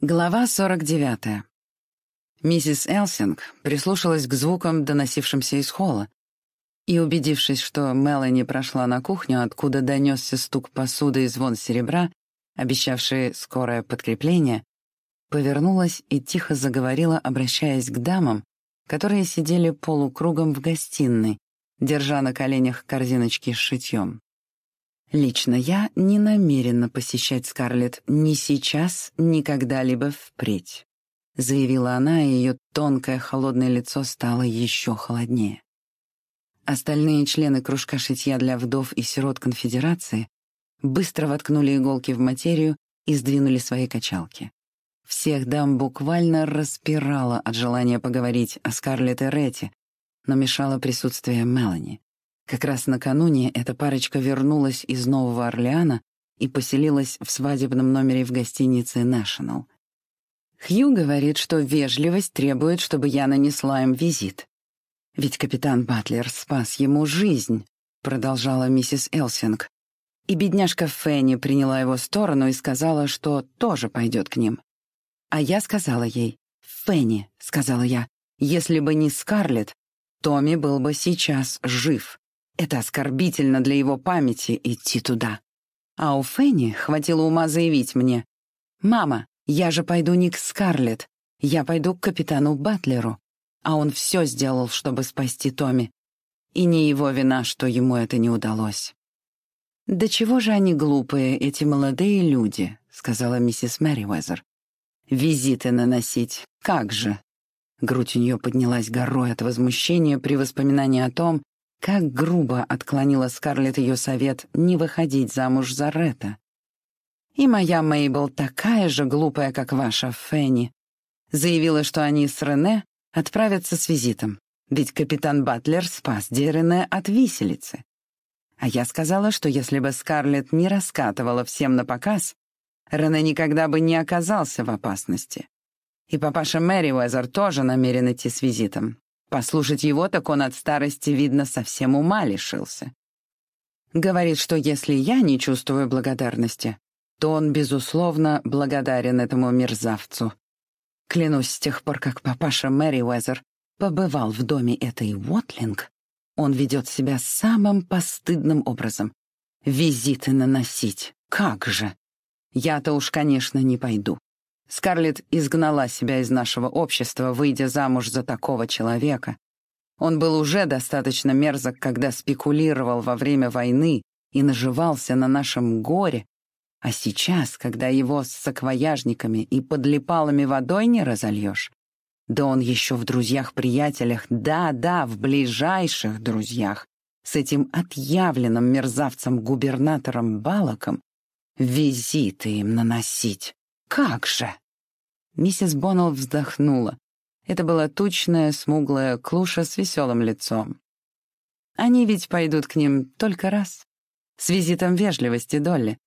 Глава 49. Миссис Элсинг прислушалась к звукам, доносившимся из холла, и, убедившись, что Мелани прошла на кухню, откуда донесся стук посуды и звон серебра, обещавший скорое подкрепление, повернулась и тихо заговорила, обращаясь к дамам, которые сидели полукругом в гостиной, держа на коленях корзиночки с шитьем. Лично я не намерена посещать Скарлетт ни сейчас, ни когда-либо впредь, заявила она, и ее тонкое холодное лицо стало еще холоднее. Остальные члены кружка шитья для вдов и сирот конфедерации быстро воткнули иголки в материю и сдвинули свои качалки. Всех дам буквально распирало от желания поговорить о Скарлетт и Ретте, но мешало присутствие Мелани. Как раз накануне эта парочка вернулась из Нового Орлеана и поселилась в свадебном номере в гостинице «National». Хью говорит, что вежливость требует, чтобы я нанесла им визит. «Ведь капитан Батлер спас ему жизнь», — продолжала миссис Элсинг. И бедняжка Фенни приняла его сторону и сказала, что тоже пойдет к ним. А я сказала ей, «Фенни», — сказала я, — «если бы не Скарлетт, Томми был бы сейчас жив. Это оскорбительно для его памяти идти туда. А у Фенни хватило ума заявить мне, «Мама, я же пойду не к Скарлетт, я пойду к капитану Батлеру». А он все сделал, чтобы спасти Томми. И не его вина, что ему это не удалось. «Да чего же они глупые, эти молодые люди», — сказала миссис Мэривезер. «Визиты наносить, как же!» Грудь у нее поднялась горой от возмущения при воспоминании о том, как грубо отклонила Скарлетт ее совет не выходить замуж за Ретта. И моя Мейбл такая же глупая, как ваша Фенни. Заявила, что они с Рене отправятся с визитом, ведь капитан Батлер спас Дерене от виселицы. А я сказала, что если бы Скарлетт не раскатывала всем на показ, Рене никогда бы не оказался в опасности. И папаша Мэри Уэзер тоже намерен идти с визитом. Послушать его, так он от старости, видно, совсем ума лишился. Говорит, что если я не чувствую благодарности, то он, безусловно, благодарен этому мерзавцу. Клянусь, с тех пор, как папаша Мэри Уэзер побывал в доме этой Уотлинг, он ведет себя самым постыдным образом. Визиты наносить. Как же! Я-то уж, конечно, не пойду. Скарлетт изгнала себя из нашего общества, выйдя замуж за такого человека. Он был уже достаточно мерзок, когда спекулировал во время войны и наживался на нашем горе, а сейчас, когда его с саквояжниками и подлипалами водой не разольешь, да он еще в друзьях-приятелях, да-да, в ближайших друзьях, с этим отъявленным мерзавцем-губернатором Балаком, визиты им наносить. «Как же!» Миссис Боннелл вздохнула. Это была тучная, смуглая клуша с веселым лицом. «Они ведь пойдут к ним только раз. С визитом вежливости, Долли.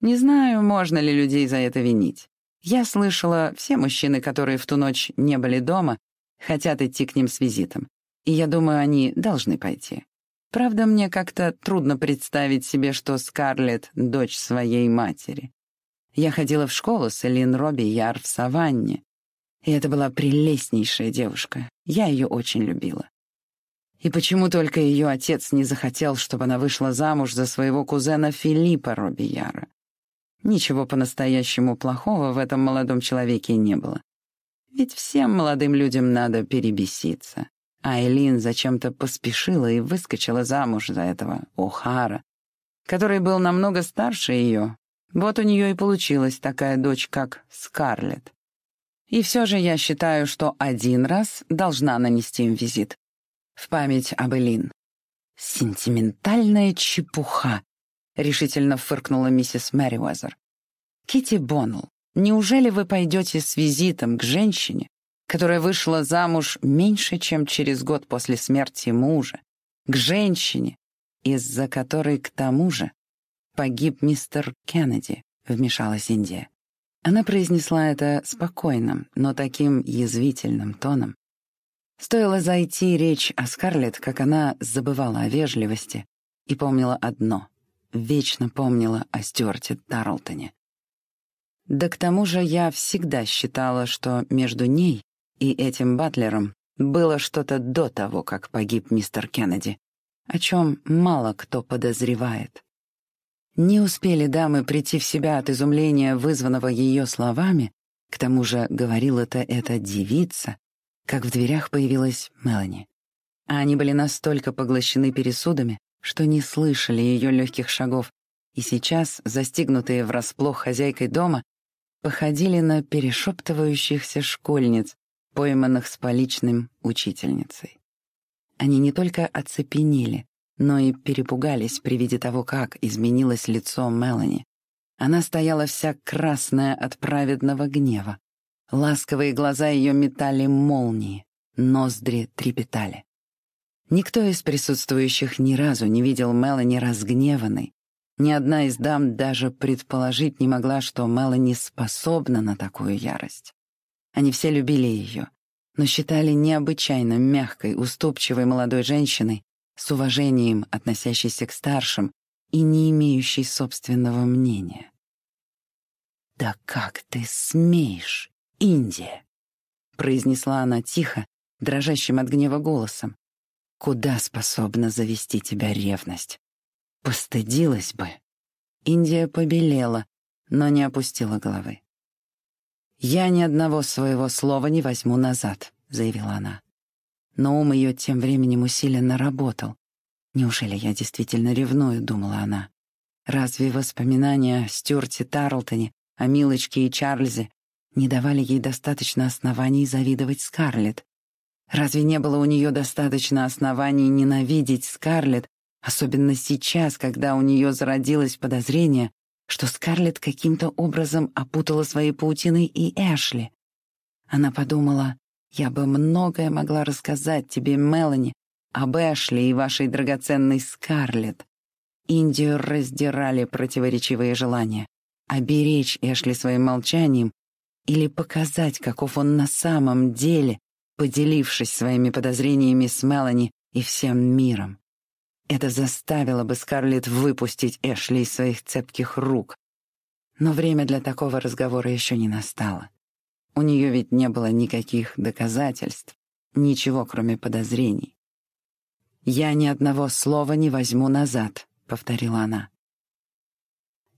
Не знаю, можно ли людей за это винить. Я слышала, все мужчины, которые в ту ночь не были дома, хотят идти к ним с визитом. И я думаю, они должны пойти. Правда, мне как-то трудно представить себе, что Скарлетт — дочь своей матери. Я ходила в школу с Элин Робби Яр в Саванне. И это была прелестнейшая девушка. Я ее очень любила. И почему только ее отец не захотел, чтобы она вышла замуж за своего кузена Филиппа Робби Яра? Ничего по-настоящему плохого в этом молодом человеке не было. Ведь всем молодым людям надо перебеситься. А Элин зачем-то поспешила и выскочила замуж за этого О'Хара, который был намного старше ее, вот у нее и получилась такая дочь, как Скарлетт. И все же я считаю, что один раз должна нанести им визит. В память об Элин. «Сентиментальная чепуха», — решительно фыркнула миссис Мэриуэзер. «Китти Боннелл, неужели вы пойдете с визитом к женщине, которая вышла замуж меньше, чем через год после смерти мужа, к женщине, из-за которой, к тому же, погиб мистер Кеннеди», — вмешалась Индия. Она произнесла это спокойным, но таким язвительным тоном. Стоило зайти речь о Скарлетт, как она забывала о вежливости и помнила одно — вечно помнила о Стюарте Тарлтоне. Да к тому же я всегда считала, что между ней и этим Батлером было что-то до того, как погиб мистер Кеннеди, о чем мало кто подозревает. Не успели дамы прийти в себя от изумления, вызванного ее словами, к тому же говорила-то эта девица, как в дверях появилась Мелани. А они были настолько поглощены пересудами, что не слышали ее легких шагов, и сейчас, застигнутые врасплох хозяйкой дома, походили на перешептывающихся школьниц, пойманных с поличным учительницей. Они не только оцепенели, но и перепугались при виде того, как изменилось лицо Мелани. Она стояла вся красная от праведного гнева. Ласковые глаза ее метали молнии, ноздри трепетали. Никто из присутствующих ни разу не видел Мелани разгневанной. Ни одна из дам даже предположить не могла, что Мелани способна на такую ярость. Они все любили ее, но считали необычайно мягкой, уступчивой молодой женщиной, с уважением относящейся к старшим и не имеющей собственного мнения. «Да как ты смеешь, Индия!» — произнесла она тихо, дрожащим от гнева голосом. «Куда способна завести тебя ревность? Постыдилась бы!» Индия побелела, но не опустила головы. «Я ни одного своего слова не возьму назад», — заявила она. Но ум ее тем временем усиленно работал. «Неужели я действительно ревную?» — думала она. «Разве воспоминания о Стюарте Тарлтоне, о Милочке и Чарльзе не давали ей достаточно оснований завидовать Скарлетт? Разве не было у нее достаточно оснований ненавидеть Скарлетт, особенно сейчас, когда у нее зародилось подозрение, что Скарлетт каким-то образом опутала своей паутиной и Эшли. Она подумала, я бы многое могла рассказать тебе, Мелани, об Эшли и вашей драгоценной Скарлетт. Индию раздирали противоречивые желания. Оберечь Эшли своим молчанием или показать, каков он на самом деле, поделившись своими подозрениями с Мелани и всем миром. Это заставило бы Скарлетт выпустить Эшли из своих цепких рук. Но время для такого разговора еще не настало. У нее ведь не было никаких доказательств, ничего, кроме подозрений. «Я ни одного слова не возьму назад», — повторила она.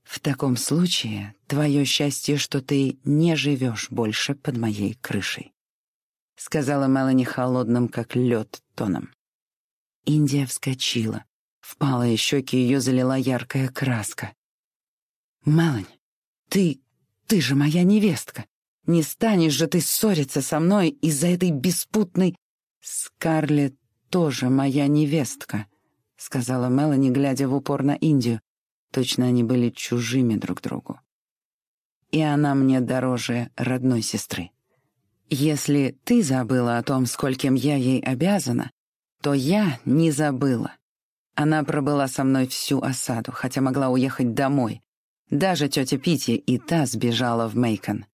«В таком случае твое счастье, что ты не живешь больше под моей крышей», — сказала Мелани холодным, как лед, тоном. Индия вскочила. Впалые щеки ее залила яркая краска. «Мелань, ты... ты же моя невестка. Не станешь же ты ссориться со мной из-за этой беспутной...» «Скарлетт тоже моя невестка», — сказала Мелани, глядя в упор на Индию. Точно они были чужими друг другу. «И она мне дороже родной сестры. Если ты забыла о том, скольким я ей обязана, то я не забыла. Она пробыла со мной всю осаду, хотя могла уехать домой. Даже тетя Пити и та сбежала в Мейкон.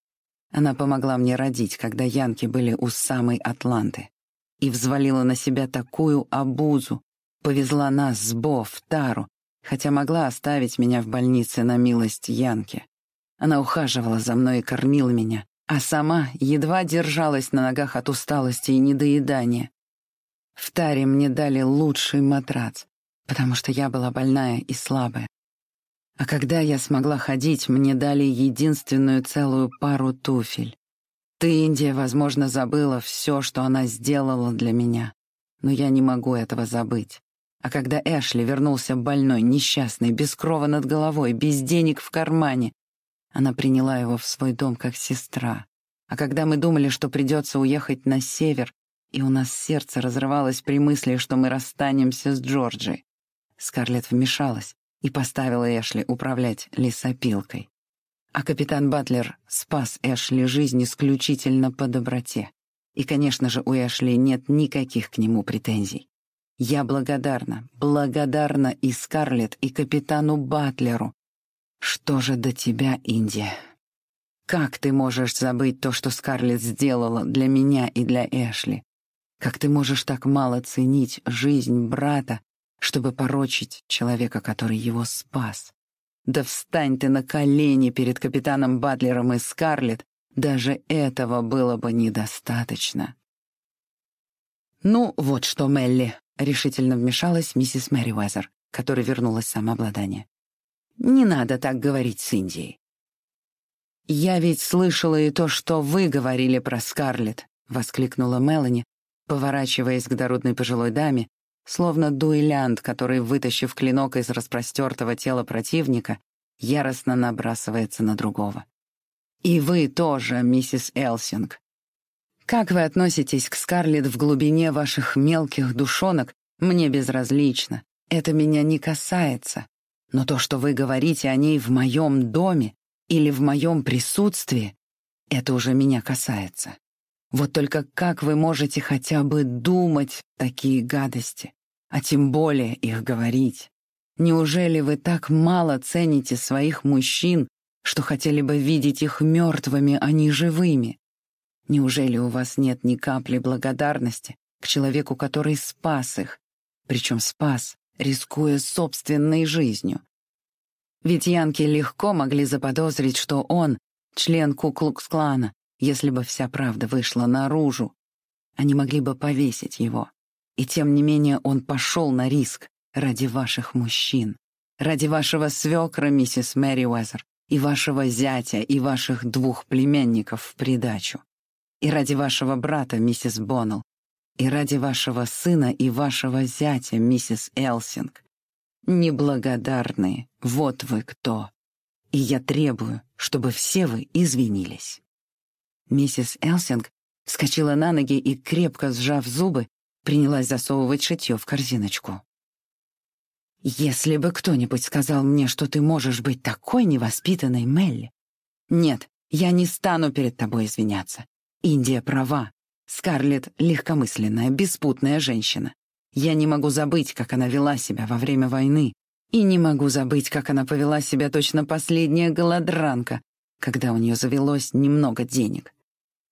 Она помогла мне родить, когда янки были у самой Атланты. И взвалила на себя такую обузу, повезла нас с Бо в Тару, хотя могла оставить меня в больнице на милость Янки. Она ухаживала за мной и кормила меня, а сама едва держалась на ногах от усталости и недоедания. В таре мне дали лучший матрац, потому что я была больная и слабая. А когда я смогла ходить, мне дали единственную целую пару туфель. Ты, Индия, возможно, забыла все, что она сделала для меня, но я не могу этого забыть. А когда Эшли вернулся больной, несчастный, без крова над головой, без денег в кармане, она приняла его в свой дом как сестра. А когда мы думали, что придется уехать на север, и у нас сердце разрывалось при мысли, что мы расстанемся с Джорджи. Скарлетт вмешалась и поставила Эшли управлять лесопилкой. А капитан Батлер спас Эшли жизнь исключительно по доброте. И, конечно же, у Эшли нет никаких к нему претензий. Я благодарна, благодарна и Скарлетт, и капитану Батлеру. Что же до тебя, Индия? Как ты можешь забыть то, что Скарлетт сделала для меня и для Эшли? Как ты можешь так мало ценить жизнь брата, чтобы порочить человека, который его спас? Да встань ты на колени перед капитаном Батлером и Скарлетт, даже этого было бы недостаточно. «Ну, вот что, Мелли», — решительно вмешалась миссис Мэри Уэзер, которая вернулась самообладание. «Не надо так говорить с Индией. «Я ведь слышала и то, что вы говорили про Скарлетт», — воскликнула Мелани, поворачиваясь к дородной пожилой даме, словно дуэлянт, который, вытащив клинок из распростертого тела противника, яростно набрасывается на другого. «И вы тоже, миссис Элсинг. Как вы относитесь к Скарлетт в глубине ваших мелких душонок, мне безразлично. Это меня не касается. Но то, что вы говорите о ней в моем доме или в моем присутствии, это уже меня касается. Вот только как вы можете хотя бы думать такие гадости, а тем более их говорить? Неужели вы так мало цените своих мужчин, что хотели бы видеть их мертвыми, а не живыми? Неужели у вас нет ни капли благодарности к человеку, который спас их, причем спас, рискуя собственной жизнью? Ведь Янки легко могли заподозрить, что он — член Куклукс-клана, если бы вся правда вышла наружу. Они могли бы повесить его. И тем не менее он пошел на риск ради ваших мужчин, ради вашего свекра, миссис Мэри Уэзер, и вашего зятя, и ваших двух племянников в придачу и ради вашего брата, миссис Боннелл, и ради вашего сына и вашего зятя, миссис Элсинг. Неблагодарные, вот вы кто. И я требую, чтобы все вы извинились». Миссис Элсинг вскочила на ноги и, крепко сжав зубы, принялась засовывать шитье в корзиночку. «Если бы кто-нибудь сказал мне, что ты можешь быть такой невоспитанной, Мелли... Нет, я не стану перед тобой извиняться. Индия права. Скарлетт — легкомысленная, беспутная женщина. Я не могу забыть, как она вела себя во время войны, и не могу забыть, как она повела себя точно последняя голодранка, когда у нее завелось немного денег.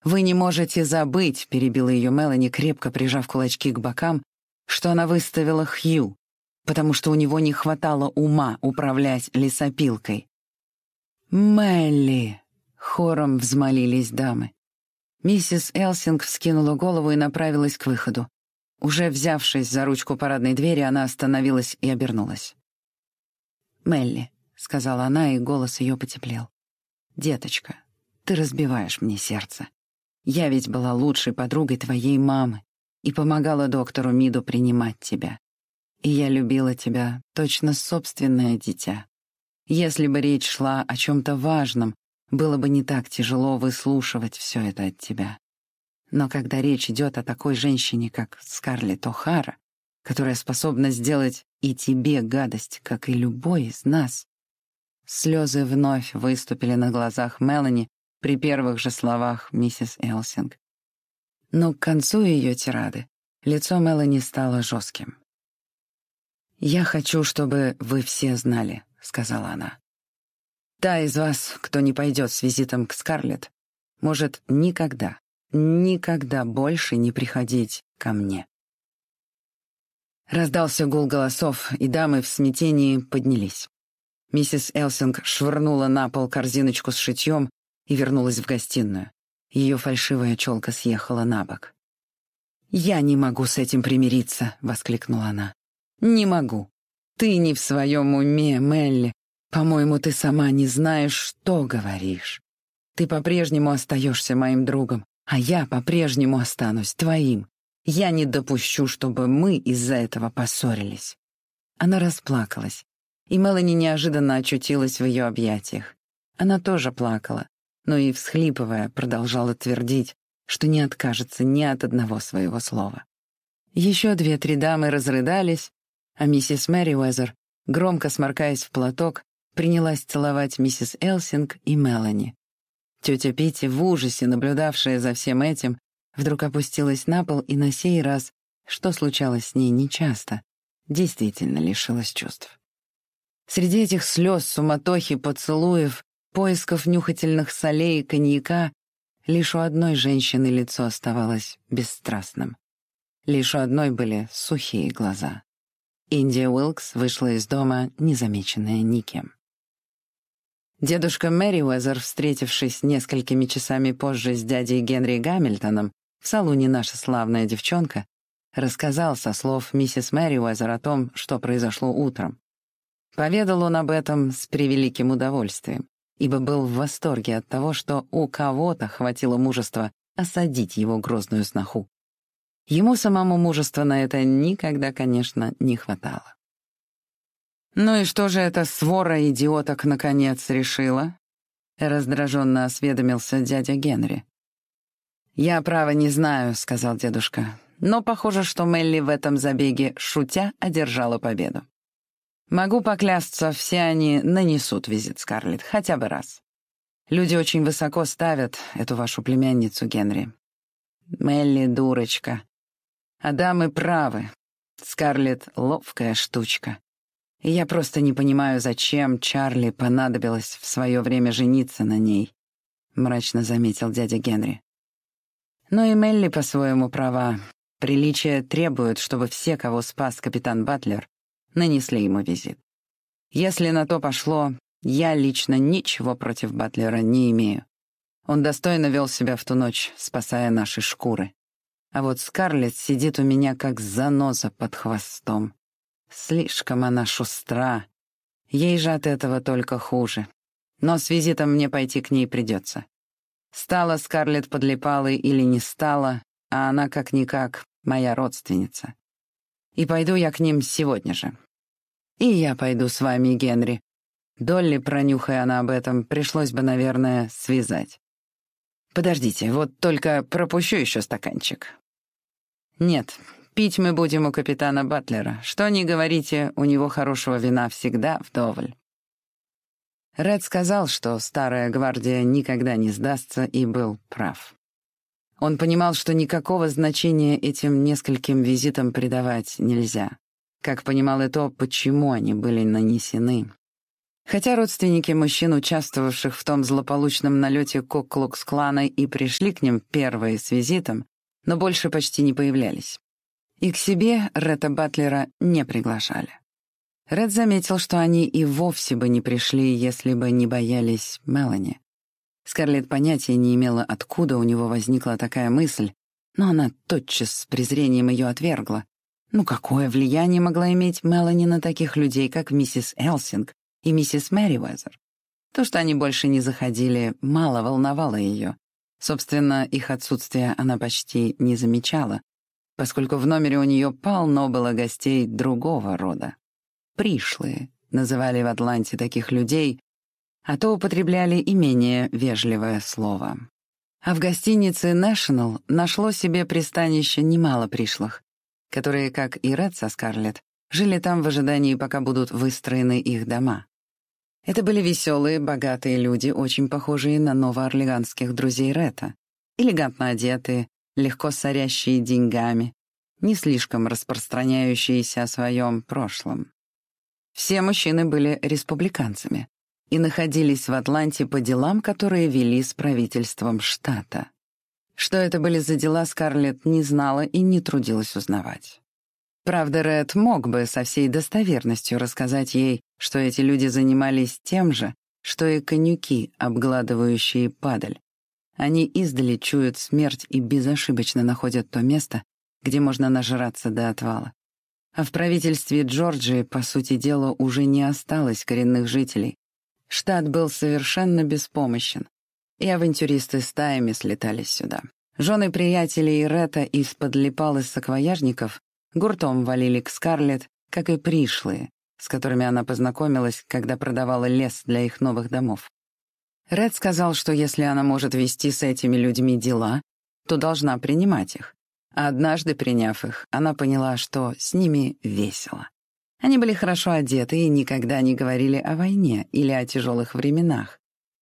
«Вы не можете забыть», — перебила ее Мелани, крепко прижав кулачки к бокам, что она выставила Хью, потому что у него не хватало ума управлять лесопилкой. «Мелли!» — хором взмолились дамы. Миссис Элсинг вскинула голову и направилась к выходу. Уже взявшись за ручку парадной двери, она остановилась и обернулась. «Мелли», — сказала она, и голос ее потеплел. «Деточка, ты разбиваешь мне сердце. Я ведь была лучшей подругой твоей мамы и помогала доктору Миду принимать тебя. И я любила тебя, точно собственное дитя. Если бы речь шла о чем-то важном, было бы не так тяжело выслушивать все это от тебя. Но когда речь идет о такой женщине, как Скарлетт О'Хара, которая способна сделать и тебе гадость, как и любой из нас, слезы вновь выступили на глазах Мелани при первых же словах миссис Элсинг. Но к концу ее тирады лицо Мелани стало жестким. «Я хочу, чтобы вы все знали», — сказала она. Та из вас, кто не пойдет с визитом к Скарлетт, может никогда, никогда больше не приходить ко мне. Раздался гул голосов, и дамы в смятении поднялись. Миссис Элсинг швырнула на пол корзиночку с шитьем и вернулась в гостиную. Ее фальшивая челка съехала на бок. «Я не могу с этим примириться», — воскликнула она. «Не могу. Ты не в своем уме, Мелли. По-моему, ты сама не знаешь, что говоришь. Ты по-прежнему остаешься моим другом, а я по-прежнему останусь твоим. Я не допущу, чтобы мы из-за этого поссорились». Она расплакалась, и Мелани неожиданно очутилась в ее объятиях. Она тоже плакала, но и, всхлипывая, продолжала твердить, что не откажется ни от одного своего слова. Еще две-три дамы разрыдались, а миссис Мэри Уэзер, громко сморкаясь в платок, принялась целовать миссис Элсинг и Мелани. Тетя Питти, в ужасе наблюдавшая за всем этим, вдруг опустилась на пол и на сей раз, что случалось с ней нечасто, действительно лишилась чувств. Среди этих слез, суматохи, поцелуев, поисков нюхательных солей и коньяка лишь у одной женщины лицо оставалось бесстрастным. Лишь у одной были сухие глаза. Индия Уилкс вышла из дома, незамеченная никем. Дедушка Мэриуэзер, встретившись несколькими часами позже с дядей Генри Гамильтоном в салоне «Наша славная девчонка», рассказал со слов миссис Мэриуэзер о том, что произошло утром. Поведал он об этом с превеликим удовольствием, ибо был в восторге от того, что у кого-то хватило мужества осадить его грозную сноху. Ему самому мужества на это никогда, конечно, не хватало. «Ну и что же эта свора идиоток наконец решила?» — раздраженно осведомился дядя Генри. «Я, право, не знаю», — сказал дедушка. «Но похоже, что Мелли в этом забеге, шутя, одержала победу. Могу поклясться, все они нанесут визит Скарлетт, хотя бы раз. Люди очень высоко ставят эту вашу племянницу Генри. Мелли — дурочка. А дамы правы. Скарлетт — ловкая штучка. И я просто не понимаю, зачем Чарли понадобилось в свое время жениться на ней», — мрачно заметил дядя Генри. Но и Мелли по-своему права. Приличие требует, чтобы все, кого спас капитан Батлер, нанесли ему визит. Если на то пошло, я лично ничего против Батлера не имею. Он достойно вел себя в ту ночь, спасая наши шкуры. А вот Скарлетт сидит у меня как заноза под хвостом. Слишком она шустра. Ей же от этого только хуже. Но с визитом мне пойти к ней придется. Стала Скарлетт подлипалой или не стала, а она как-никак моя родственница. И пойду я к ним сегодня же. И я пойду с вами, Генри. Долли, пронюхая она об этом, пришлось бы, наверное, связать. Подождите, вот только пропущу еще стаканчик. Нет, Пить мы будем у капитана Батлера. Что ни говорите, у него хорошего вина всегда вдоволь. Ред сказал, что старая гвардия никогда не сдастся, и был прав. Он понимал, что никакого значения этим нескольким визитам придавать нельзя. Как понимал и то, почему они были нанесены. Хотя родственники мужчин, участвовавших в том злополучном налете Кок-Клукс-клана, и пришли к ним первые с визитом, но больше почти не появлялись. И к себе Ретта Батлера не приглашали. Ред заметил, что они и вовсе бы не пришли, если бы не боялись Мелани. Скарлетт понятия не имела, откуда у него возникла такая мысль, но она тотчас с презрением ее отвергла. Ну какое влияние могла иметь Мелани на таких людей, как миссис Элсинг и миссис Мэривезер? То, что они больше не заходили, мало волновало ее. Собственно, их отсутствие она почти не замечала, поскольку в номере у нее полно было гостей другого рода. Пришлые называли в Атланте таких людей, а то употребляли и менее вежливое слово. А в гостинице «Нэшнл» нашло себе пристанище немало пришлых, которые, как и Ред со Скарлетт, жили там в ожидании, пока будут выстроены их дома. Это были веселые, богатые люди, очень похожие на новоорлеганских друзей Ретта, элегантно одетые, легко сорящие деньгами, не слишком распространяющиеся о своем прошлом. Все мужчины были республиканцами и находились в Атланте по делам, которые вели с правительством штата. Что это были за дела, Скарлетт не знала и не трудилась узнавать. Правда, Ред мог бы со всей достоверностью рассказать ей, что эти люди занимались тем же, что и конюки, обгладывающие падаль, они издали чуют смерть и безошибочно находят то место, где можно нажраться до отвала. А в правительстве Джорджии, по сути дела, уже не осталось коренных жителей. Штат был совершенно беспомощен, и авантюристы стаями слетались сюда. Жены приятелей Рета из-под липал из саквояжников гуртом валили к Скарлетт, как и пришлые, с которыми она познакомилась, когда продавала лес для их новых домов. Ред сказал, что если она может вести с этими людьми дела, то должна принимать их. А однажды, приняв их, она поняла, что с ними весело. Они были хорошо одеты и никогда не говорили о войне или о тяжелых временах,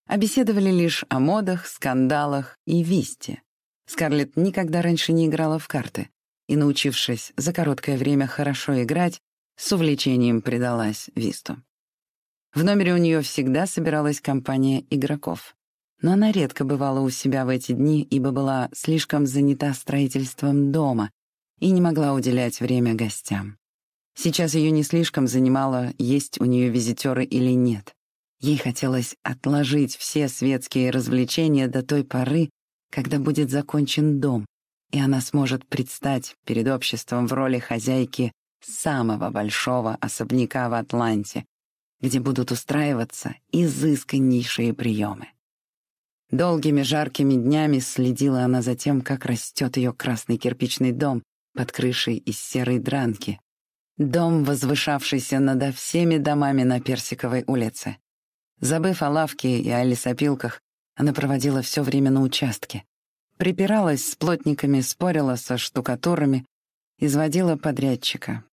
а беседовали лишь о модах, скандалах и висте. Скарлетт никогда раньше не играла в карты и, научившись за короткое время хорошо играть, с увлечением предалась висту. В номере у нее всегда собиралась компания игроков. Но она редко бывала у себя в эти дни, ибо была слишком занята строительством дома и не могла уделять время гостям. Сейчас ее не слишком занимало, есть у нее визитеры или нет. Ей хотелось отложить все светские развлечения до той поры, когда будет закончен дом, и она сможет предстать перед обществом в роли хозяйки самого большого особняка в Атланте, где будут устраиваться изысканнейшие приемы. Долгими жаркими днями следила она за тем, как растет ее красный кирпичный дом под крышей из серой дранки. Дом, возвышавшийся над всеми домами на Персиковой улице. Забыв о лавке и о лесопилках, она проводила все время на участке. Припиралась с плотниками, спорила со штукатурами, изводила подрядчика.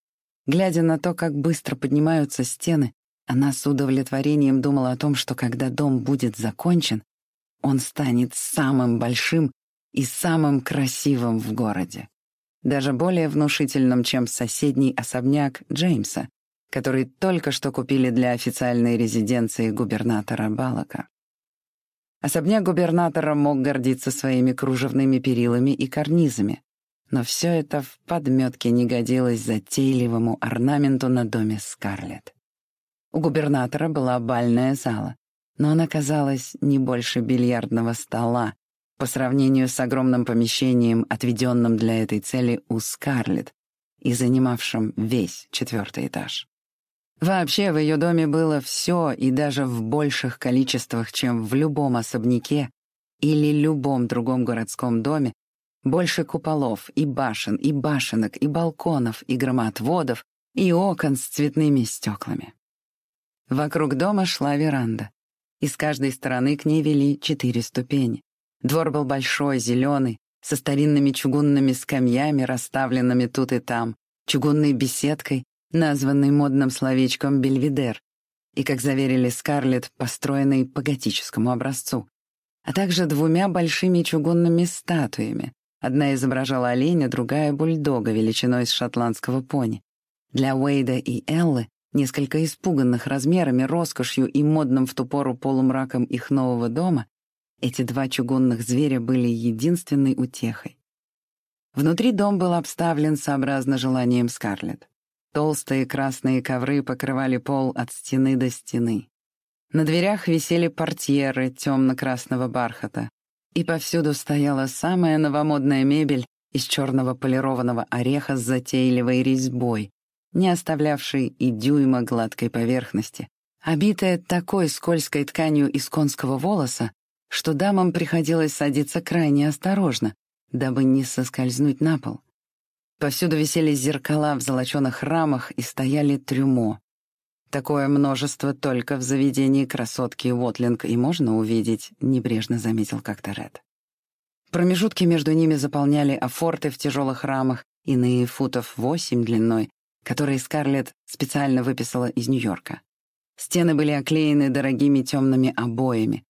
Глядя на то, как быстро поднимаются стены, она с удовлетворением думала о том, что когда дом будет закончен, он станет самым большим и самым красивым в городе. Даже более внушительным, чем соседний особняк Джеймса, который только что купили для официальной резиденции губернатора Балака. Особняк губернатора мог гордиться своими кружевными перилами и карнизами, но все это в подметке не годилось затейливому орнаменту на доме Скарлетт. У губернатора была бальная зала, но она казалась не больше бильярдного стола по сравнению с огромным помещением, отведенным для этой цели у Скарлетт и занимавшим весь четвертый этаж. Вообще в ее доме было все и даже в больших количествах, чем в любом особняке или любом другом городском доме, больше куполов и башен, и башенок, и балконов, и громотводов, и окон с цветными стеклами. Вокруг дома шла веранда, и с каждой стороны к ней вели четыре ступени. Двор был большой, зеленый, со старинными чугунными скамьями, расставленными тут и там, чугунной беседкой, названной модным словечком «Бельведер», и, как заверили Скарлетт, построенной по готическому образцу, а также двумя большими чугунными статуями. Одна изображала оленя, другая — бульдога величиной с шотландского пони. Для Уэйда и Эллы несколько испуганных размерами, роскошью и модным в ту пору полумраком их нового дома, эти два чугунных зверя были единственной утехой. Внутри дом был обставлен сообразно желанием Скарлетт. Толстые красные ковры покрывали пол от стены до стены. На дверях висели портьеры темно-красного бархата, и повсюду стояла самая новомодная мебель из черного полированного ореха с затейливой резьбой, не оставлявший и дюйма гладкой поверхности, обитая такой скользкой тканью из конского волоса, что дамам приходилось садиться крайне осторожно, дабы не соскользнуть на пол. Повсюду висели зеркала в золоченых рамах и стояли трюмо. Такое множество только в заведении красотки Уотлинг и можно увидеть, небрежно заметил как-то Ред. Промежутки между ними заполняли афорты в тяжелых рамах, иные футов восемь длиной, которые Скарлетт специально выписала из Нью-Йорка. Стены были оклеены дорогими темными обоями,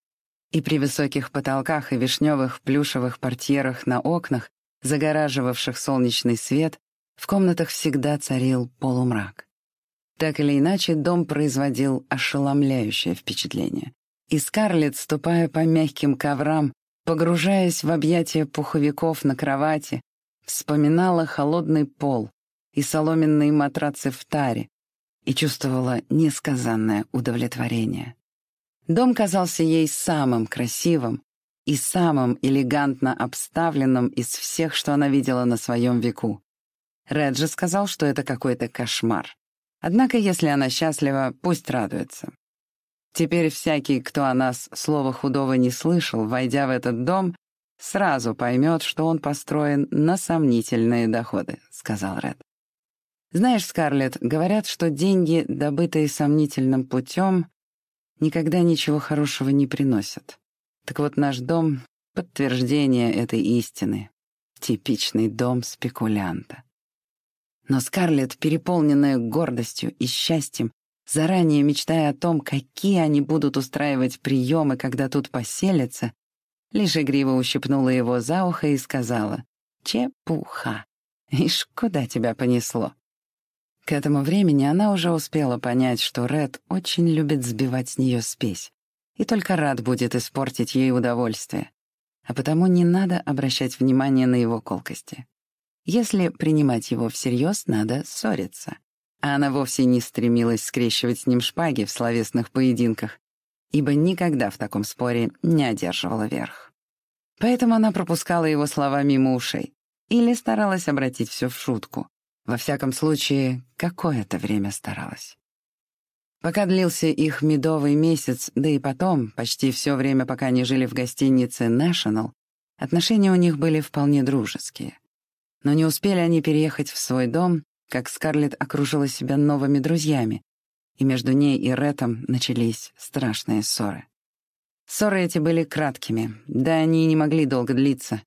и при высоких потолках и вишневых плюшевых портьерах на окнах, загораживавших солнечный свет, в комнатах всегда царил полумрак. Так или иначе, дом производил ошеломляющее впечатление. И Скарлетт, ступая по мягким коврам, погружаясь в объятия пуховиков на кровати, вспоминала холодный пол, и соломенные матрацы в таре и чувствовала несказанное удовлетворение. Дом казался ей самым красивым и самым элегантно обставленным из всех, что она видела на своем веку. Реджи сказал, что это какой-то кошмар. Однако, если она счастлива, пусть радуется. Теперь всякий, кто о нас слова худого не слышал, войдя в этот дом, сразу поймет, что он построен на сомнительные доходы, — сказал Ред. Знаешь, Скарлетт, говорят, что деньги, добытые сомнительным путем, никогда ничего хорошего не приносят. Так вот, наш дом — подтверждение этой истины. Типичный дом спекулянта. Но Скарлетт, переполненная гордостью и счастьем, заранее мечтая о том, какие они будут устраивать приемы, когда тут поселятся, лишь игриво ущипнула его за ухо и сказала «Чепуха! Ишь, куда тебя понесло?» К этому времени она уже успела понять, что Ред очень любит сбивать с нее спесь, и только рад будет испортить ей удовольствие. А потому не надо обращать внимание на его колкости. Если принимать его всерьез, надо ссориться. А она вовсе не стремилась скрещивать с ним шпаги в словесных поединках, ибо никогда в таком споре не одерживала верх. Поэтому она пропускала его слова мимо ушей или старалась обратить все в шутку. Во всяком случае, какое-то время старалась. Пока длился их медовый месяц, да и потом, почти все время, пока они жили в гостинице National, отношения у них были вполне дружеские. Но не успели они переехать в свой дом, как Скарлетт окружила себя новыми друзьями, и между ней и Рэтом начались страшные ссоры. Ссоры эти были краткими, да они и не могли долго длиться,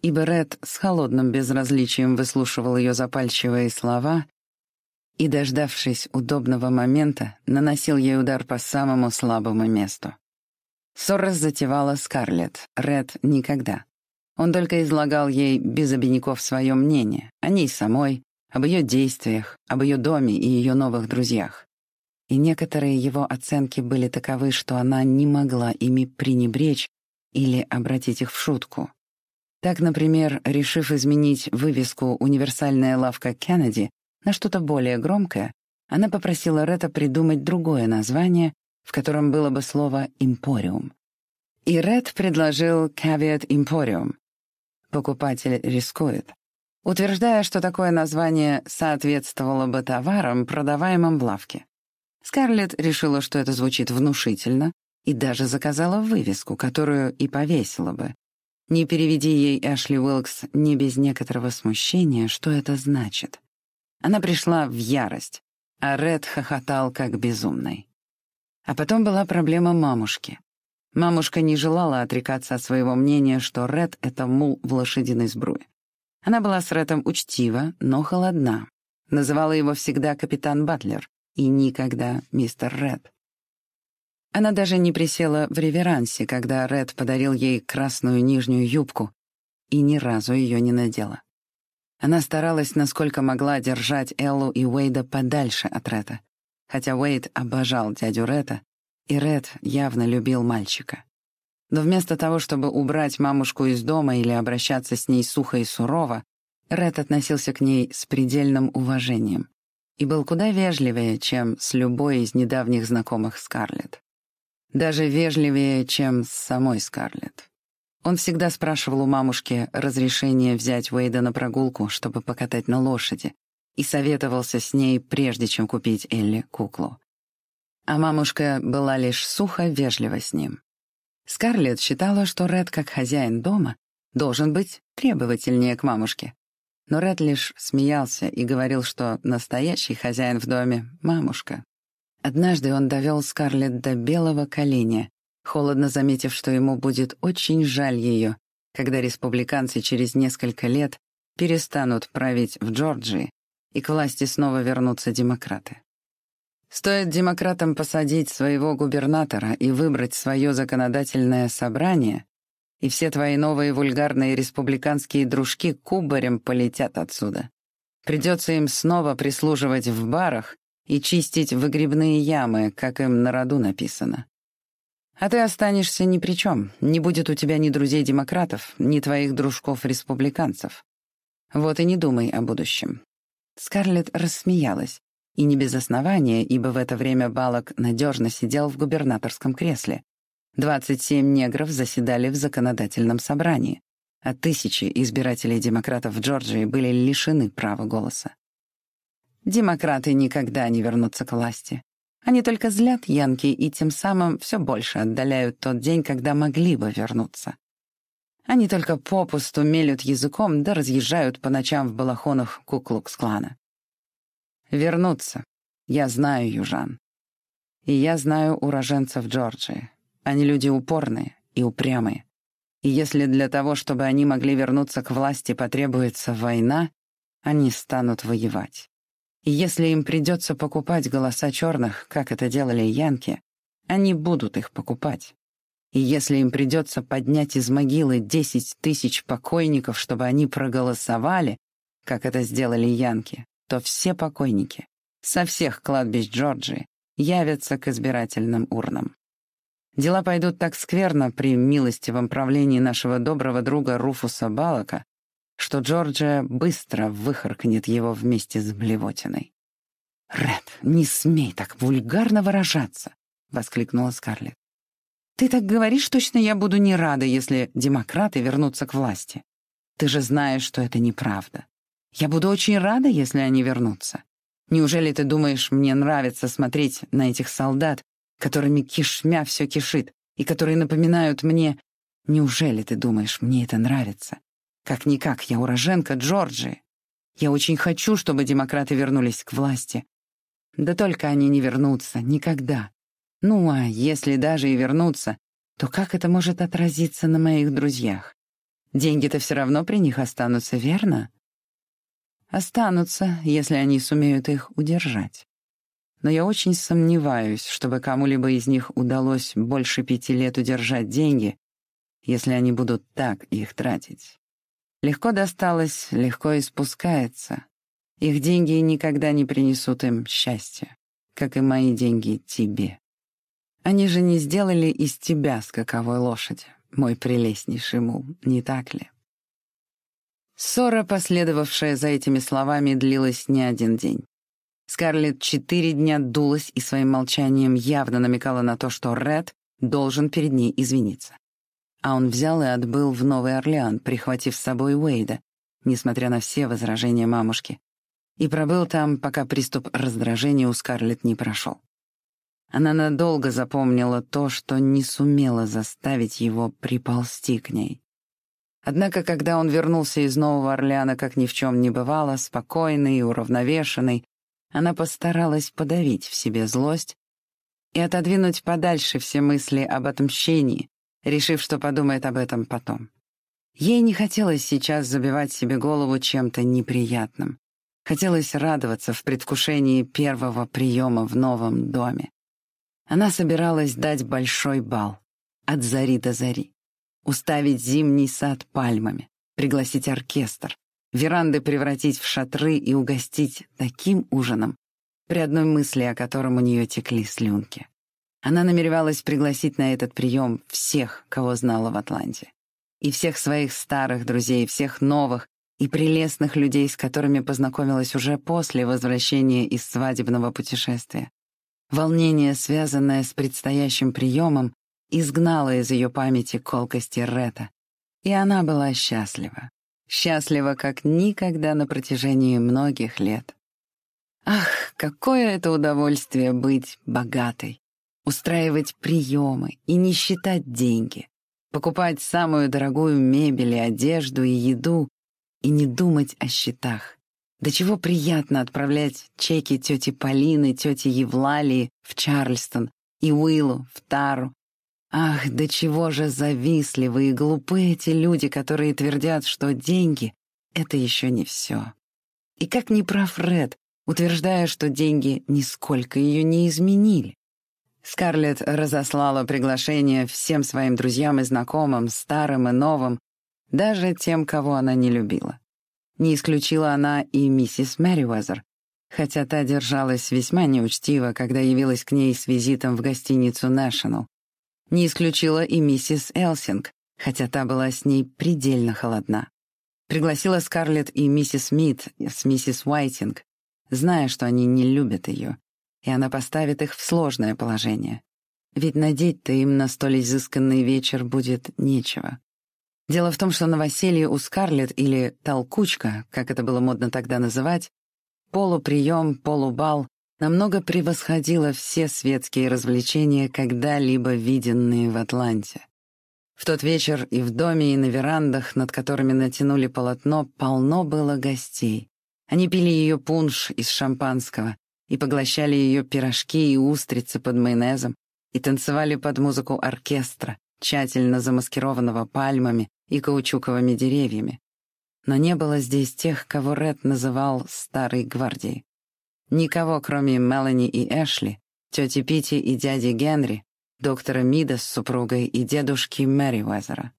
ибо Рэд с холодным безразличием выслушивал ее запальчивые слова и, дождавшись удобного момента, наносил ей удар по самому слабому месту. Ссора затевала Скарлетт, Ред никогда. Он только излагал ей без обиняков свое мнение о ней самой, об ее действиях, об ее доме и ее новых друзьях. И некоторые его оценки были таковы, что она не могла ими пренебречь или обратить их в шутку. Так, например, решив изменить вывеску «Универсальная лавка Кеннеди», на что-то более громкое, она попросила Ретта придумать другое название, в котором было бы слово «импориум». И Ред предложил «Caveat Emporium». Покупатель рискует, утверждая, что такое название соответствовало бы товарам, продаваемым в лавке. Скарлетт решила, что это звучит внушительно, и даже заказала вывеску, которую и повесила бы. Не переведи ей Эшли Уилкс не без некоторого смущения, что это значит. Она пришла в ярость, а Ред хохотал как безумный. А потом была проблема мамушки. Мамушка не желала отрекаться от своего мнения, что Ред — это мул в лошадиной сбруе. Она была с Редом учтива, но холодна. Называла его всегда капитан Батлер и никогда мистер Ред. Она даже не присела в реверансе, когда Ред подарил ей красную нижнюю юбку, и ни разу ее не надела. Она старалась, насколько могла, держать Эллу и Уэйда подальше от Ретта, хотя Уэйд обожал дядю Ретта, и Ред явно любил мальчика. Но вместо того, чтобы убрать мамушку из дома или обращаться с ней сухо и сурово, Ред относился к ней с предельным уважением и был куда вежливее, чем с любой из недавних знакомых Скарлетт. Даже вежливее, чем с самой Скарлетт. Он всегда спрашивал у мамушки разрешение взять Уэйда на прогулку, чтобы покатать на лошади, и советовался с ней, прежде чем купить Элли куклу. А мамушка была лишь сухо вежлива с ним. Скарлетт считала, что Ред, как хозяин дома, должен быть требовательнее к мамушке. Но Ред лишь смеялся и говорил, что настоящий хозяин в доме — мамушка. Однажды он довел Скарлетт до белого коленя, холодно заметив, что ему будет очень жаль ее, когда республиканцы через несколько лет перестанут править в Джорджии, и к власти снова вернутся демократы. Стоит демократам посадить своего губернатора и выбрать свое законодательное собрание, и все твои новые вульгарные республиканские дружки кубарем полетят отсюда. Придется им снова прислуживать в барах и чистить выгребные ямы, как им на роду написано. А ты останешься ни при чем. Не будет у тебя ни друзей-демократов, ни твоих дружков-республиканцев. Вот и не думай о будущем». Скарлетт рассмеялась, и не без основания, ибо в это время Балок надежно сидел в губернаторском кресле. 27 негров заседали в законодательном собрании, а тысячи избирателей-демократов в Джорджии были лишены права голоса. Демократы никогда не вернутся к власти. Они только злят Янки и тем самым все больше отдаляют тот день, когда могли бы вернуться. Они только попусту мелют языком да разъезжают по ночам в балахонах Куклукс-клана. Вернуться. Я знаю южан. И я знаю уроженцев Джорджии. Они люди упорные и упрямые. И если для того, чтобы они могли вернуться к власти, потребуется война, они станут воевать. И если им придется покупать голоса черных, как это делали янки, они будут их покупать. И если им придется поднять из могилы десять тысяч покойников, чтобы они проголосовали, как это сделали янки, то все покойники со всех кладбищ Джорджии явятся к избирательным урнам. Дела пойдут так скверно при милостивом правлении нашего доброго друга Руфуса Балака, что Джорджия быстро выхаркнет его вместе с блевотиной. «Ред, не смей так вульгарно выражаться!» — воскликнула Скарлетт. Ты так говоришь, точно я буду не рада, если демократы вернутся к власти. Ты же знаешь, что это неправда. Я буду очень рада, если они вернутся. Неужели ты думаешь, мне нравится смотреть на этих солдат, которыми кишмя все кишит, и которые напоминают мне... Неужели ты думаешь, мне это нравится? Как-никак, я уроженка Джорджии. Я очень хочу, чтобы демократы вернулись к власти. Да только они не вернутся. Никогда. Ну, а если даже и вернутся, то как это может отразиться на моих друзьях? Деньги-то все равно при них останутся, верно? Останутся, если они сумеют их удержать. Но я очень сомневаюсь, чтобы кому-либо из них удалось больше пяти лет удержать деньги, если они будут так их тратить. Легко досталось, легко испускается. Их деньги никогда не принесут им счастья, как и мои деньги тебе. Они же не сделали из тебя скаковой лошади, мой прелестнейший мул, не так ли? Ссора, последовавшая за этими словами, длилась не один день. Скарлетт четыре дня дулась и своим молчанием явно намекала на то, что Ред должен перед ней извиниться. А он взял и отбыл в Новый Орлеан, прихватив с собой Уэйда, несмотря на все возражения мамушки, и пробыл там, пока приступ раздражения у Скарлетт не прошел. Она надолго запомнила то, что не сумела заставить его приползти к ней. Однако, когда он вернулся из Нового Орлеана, как ни в чем не бывало, спокойный и уравновешенный, она постаралась подавить в себе злость и отодвинуть подальше все мысли об отмщении, решив, что подумает об этом потом. Ей не хотелось сейчас забивать себе голову чем-то неприятным. Хотелось радоваться в предвкушении первого приема в новом доме. Она собиралась дать большой бал. От зари до зари. Уставить зимний сад пальмами. Пригласить оркестр. Веранды превратить в шатры и угостить таким ужином, при одной мысли о котором у нее текли слюнки. Она намеревалась пригласить на этот прием всех, кого знала в Атланте. И всех своих старых друзей, всех новых и прелестных людей, с которыми познакомилась уже после возвращения из свадебного путешествия. Волнение, связанное с предстоящим приемом, изгнало из ее памяти колкости Рета, и она была счастлива. Счастлива, как никогда на протяжении многих лет. Ах, какое это удовольствие быть богатой, устраивать приемы и не считать деньги, покупать самую дорогую мебель и одежду и еду и не думать о счетах. До чего приятно отправлять чеки тети Полины, тети Евлалии в Чарльстон и Уиллу в Тару. Ах, до чего же завистливы и глупы эти люди, которые твердят, что деньги — это еще не все. И как не прав Ред, утверждая, что деньги нисколько ее не изменили. Скарлетт разослала приглашение всем своим друзьям и знакомым, старым и новым, даже тем, кого она не любила. Не исключила она и миссис Мэривезер, хотя та держалась весьма неучтиво, когда явилась к ней с визитом в гостиницу «Нэшнл». Не исключила и миссис Элсинг, хотя та была с ней предельно холодна. Пригласила Скарлетт и миссис Мид с миссис Уайтинг, зная, что они не любят ее, и она поставит их в сложное положение. Ведь надеть-то им на столь изысканный вечер будет нечего. Дело в том, что новоселье у Скарлетт или «толкучка», как это было модно тогда называть, полуприем, полубал, намного превосходило все светские развлечения, когда-либо виденные в Атланте. В тот вечер и в доме, и на верандах, над которыми натянули полотно, полно было гостей. Они пили ее пунш из шампанского и поглощали ее пирожки и устрицы под майонезом и танцевали под музыку оркестра, тщательно замаскированного пальмами и каучуковыми деревьями. Но не было здесь тех, кого Ред называл «старой гвардией». Никого, кроме Мелани и Эшли, тети Пити и дяди Генри, доктора Мида с супругой и дедушки Мэри Уэзера.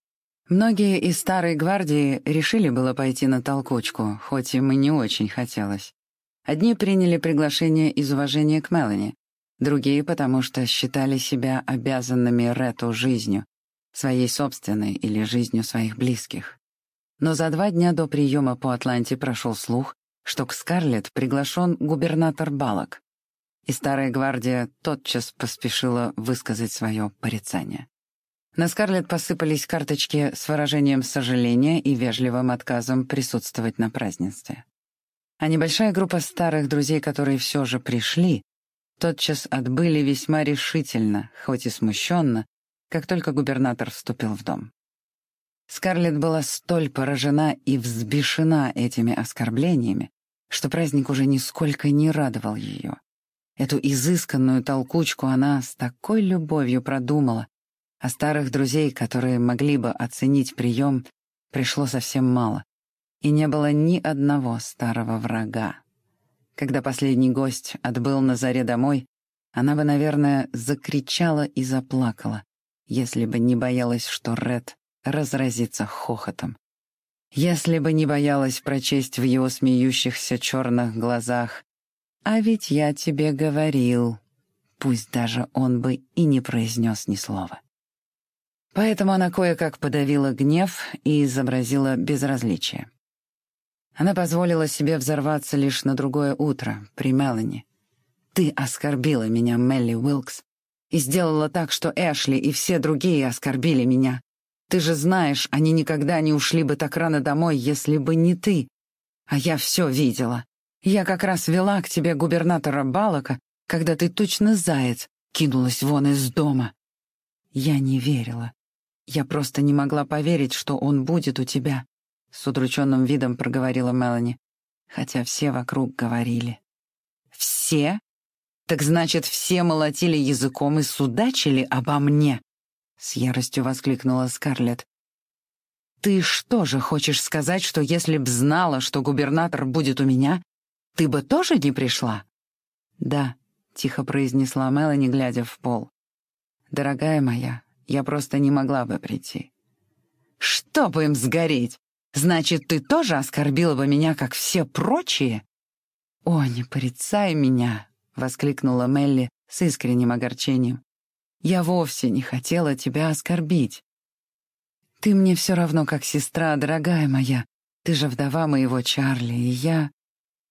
Многие из старой гвардии решили было пойти на толкучку, хоть им и не очень хотелось. Одни приняли приглашение из уважения к Мелани, другие потому что считали себя обязанными Рету жизнью, своей собственной или жизнью своих близких. Но за два дня до приема по Атланте прошел слух, что к Скарлетт приглашен губернатор Балок, и старая гвардия тотчас поспешила высказать свое порицание. На Скарлетт посыпались карточки с выражением сожаления и вежливым отказом присутствовать на празднестве. А небольшая группа старых друзей, которые все же пришли, тотчас отбыли весьма решительно, хоть и смущенно, как только губернатор вступил в дом. Скарлетт была столь поражена и взбешена этими оскорблениями, что праздник уже нисколько не радовал ее. Эту изысканную толкучку она с такой любовью продумала, а старых друзей, которые могли бы оценить прием, пришло совсем мало, и не было ни одного старого врага. Когда последний гость отбыл на заре домой, она бы, наверное, закричала и заплакала, если бы не боялась, что Ред разразится хохотом. Если бы не боялась прочесть в его смеющихся черных глазах «А ведь я тебе говорил», пусть даже он бы и не произнес ни слова. Поэтому она кое-как подавила гнев и изобразила безразличие. Она позволила себе взорваться лишь на другое утро, при Мелани. «Ты оскорбила меня, Мелли Уилкс, и сделала так, что Эшли и все другие оскорбили меня. Ты же знаешь, они никогда не ушли бы так рано домой, если бы не ты. А я все видела. Я как раз вела к тебе губернатора Балака, когда ты точно заяц кинулась вон из дома. Я не верила. Я просто не могла поверить, что он будет у тебя. С удрученным видом проговорила Мелани, хотя все вокруг говорили. «Все? Так значит, все молотили языком и судачили обо мне?» С яростью воскликнула Скарлетт. «Ты что же хочешь сказать, что если б знала, что губернатор будет у меня, ты бы тоже не пришла?» «Да», — тихо произнесла Мелани, глядя в пол. «Дорогая моя, я просто не могла бы прийти». «Чтобы им сгореть! Значит, ты тоже оскорбила бы меня, как все прочие?» «О, не порицай меня!» — воскликнула Мелли с искренним огорчением. «Я вовсе не хотела тебя оскорбить. Ты мне все равно как сестра, дорогая моя. Ты же вдова моего Чарли, и я...»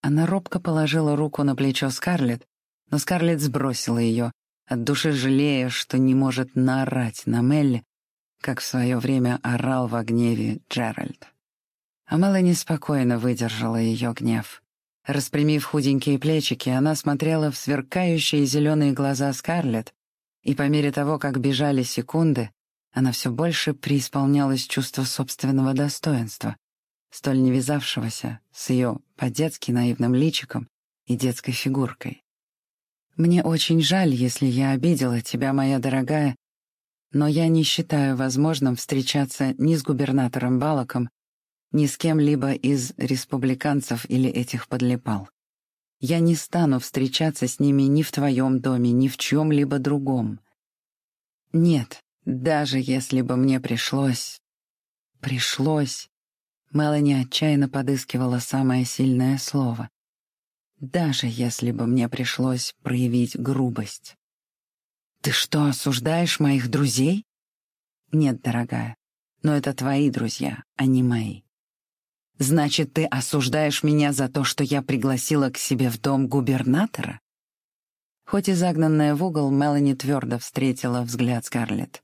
Она робко положила руку на плечо Скарлетт, но Скарлетт сбросила ее, от души жалея, что не может наорать на Мелли, как в свое время орал в гневе Джеральд. А Мелани спокойно выдержала ее гнев. Распрямив худенькие плечики, она смотрела в сверкающие зеленые глаза Скарлетт, и по мере того, как бежали секунды, она все больше преисполнялась чувства собственного достоинства, столь не вязавшегося с ее по-детски наивным личиком и детской фигуркой. «Мне очень жаль, если я обидела тебя, моя дорогая, но я не считаю возможным встречаться ни с губернатором Балаком, ни с кем-либо из республиканцев или этих подлипал. Я не стану встречаться с ними ни в твоем доме, ни в чем-либо другом. Нет, даже если бы мне пришлось... Пришлось... Мелани отчаянно подыскивала самое сильное слово. Даже если бы мне пришлось проявить грубость. «Ты что, осуждаешь моих друзей?» «Нет, дорогая, но это твои друзья, а не мои. Значит, ты осуждаешь меня за то, что я пригласила к себе в дом губернатора? Хоть и загнанная в угол, Мелани твердо встретила взгляд Скарлетт.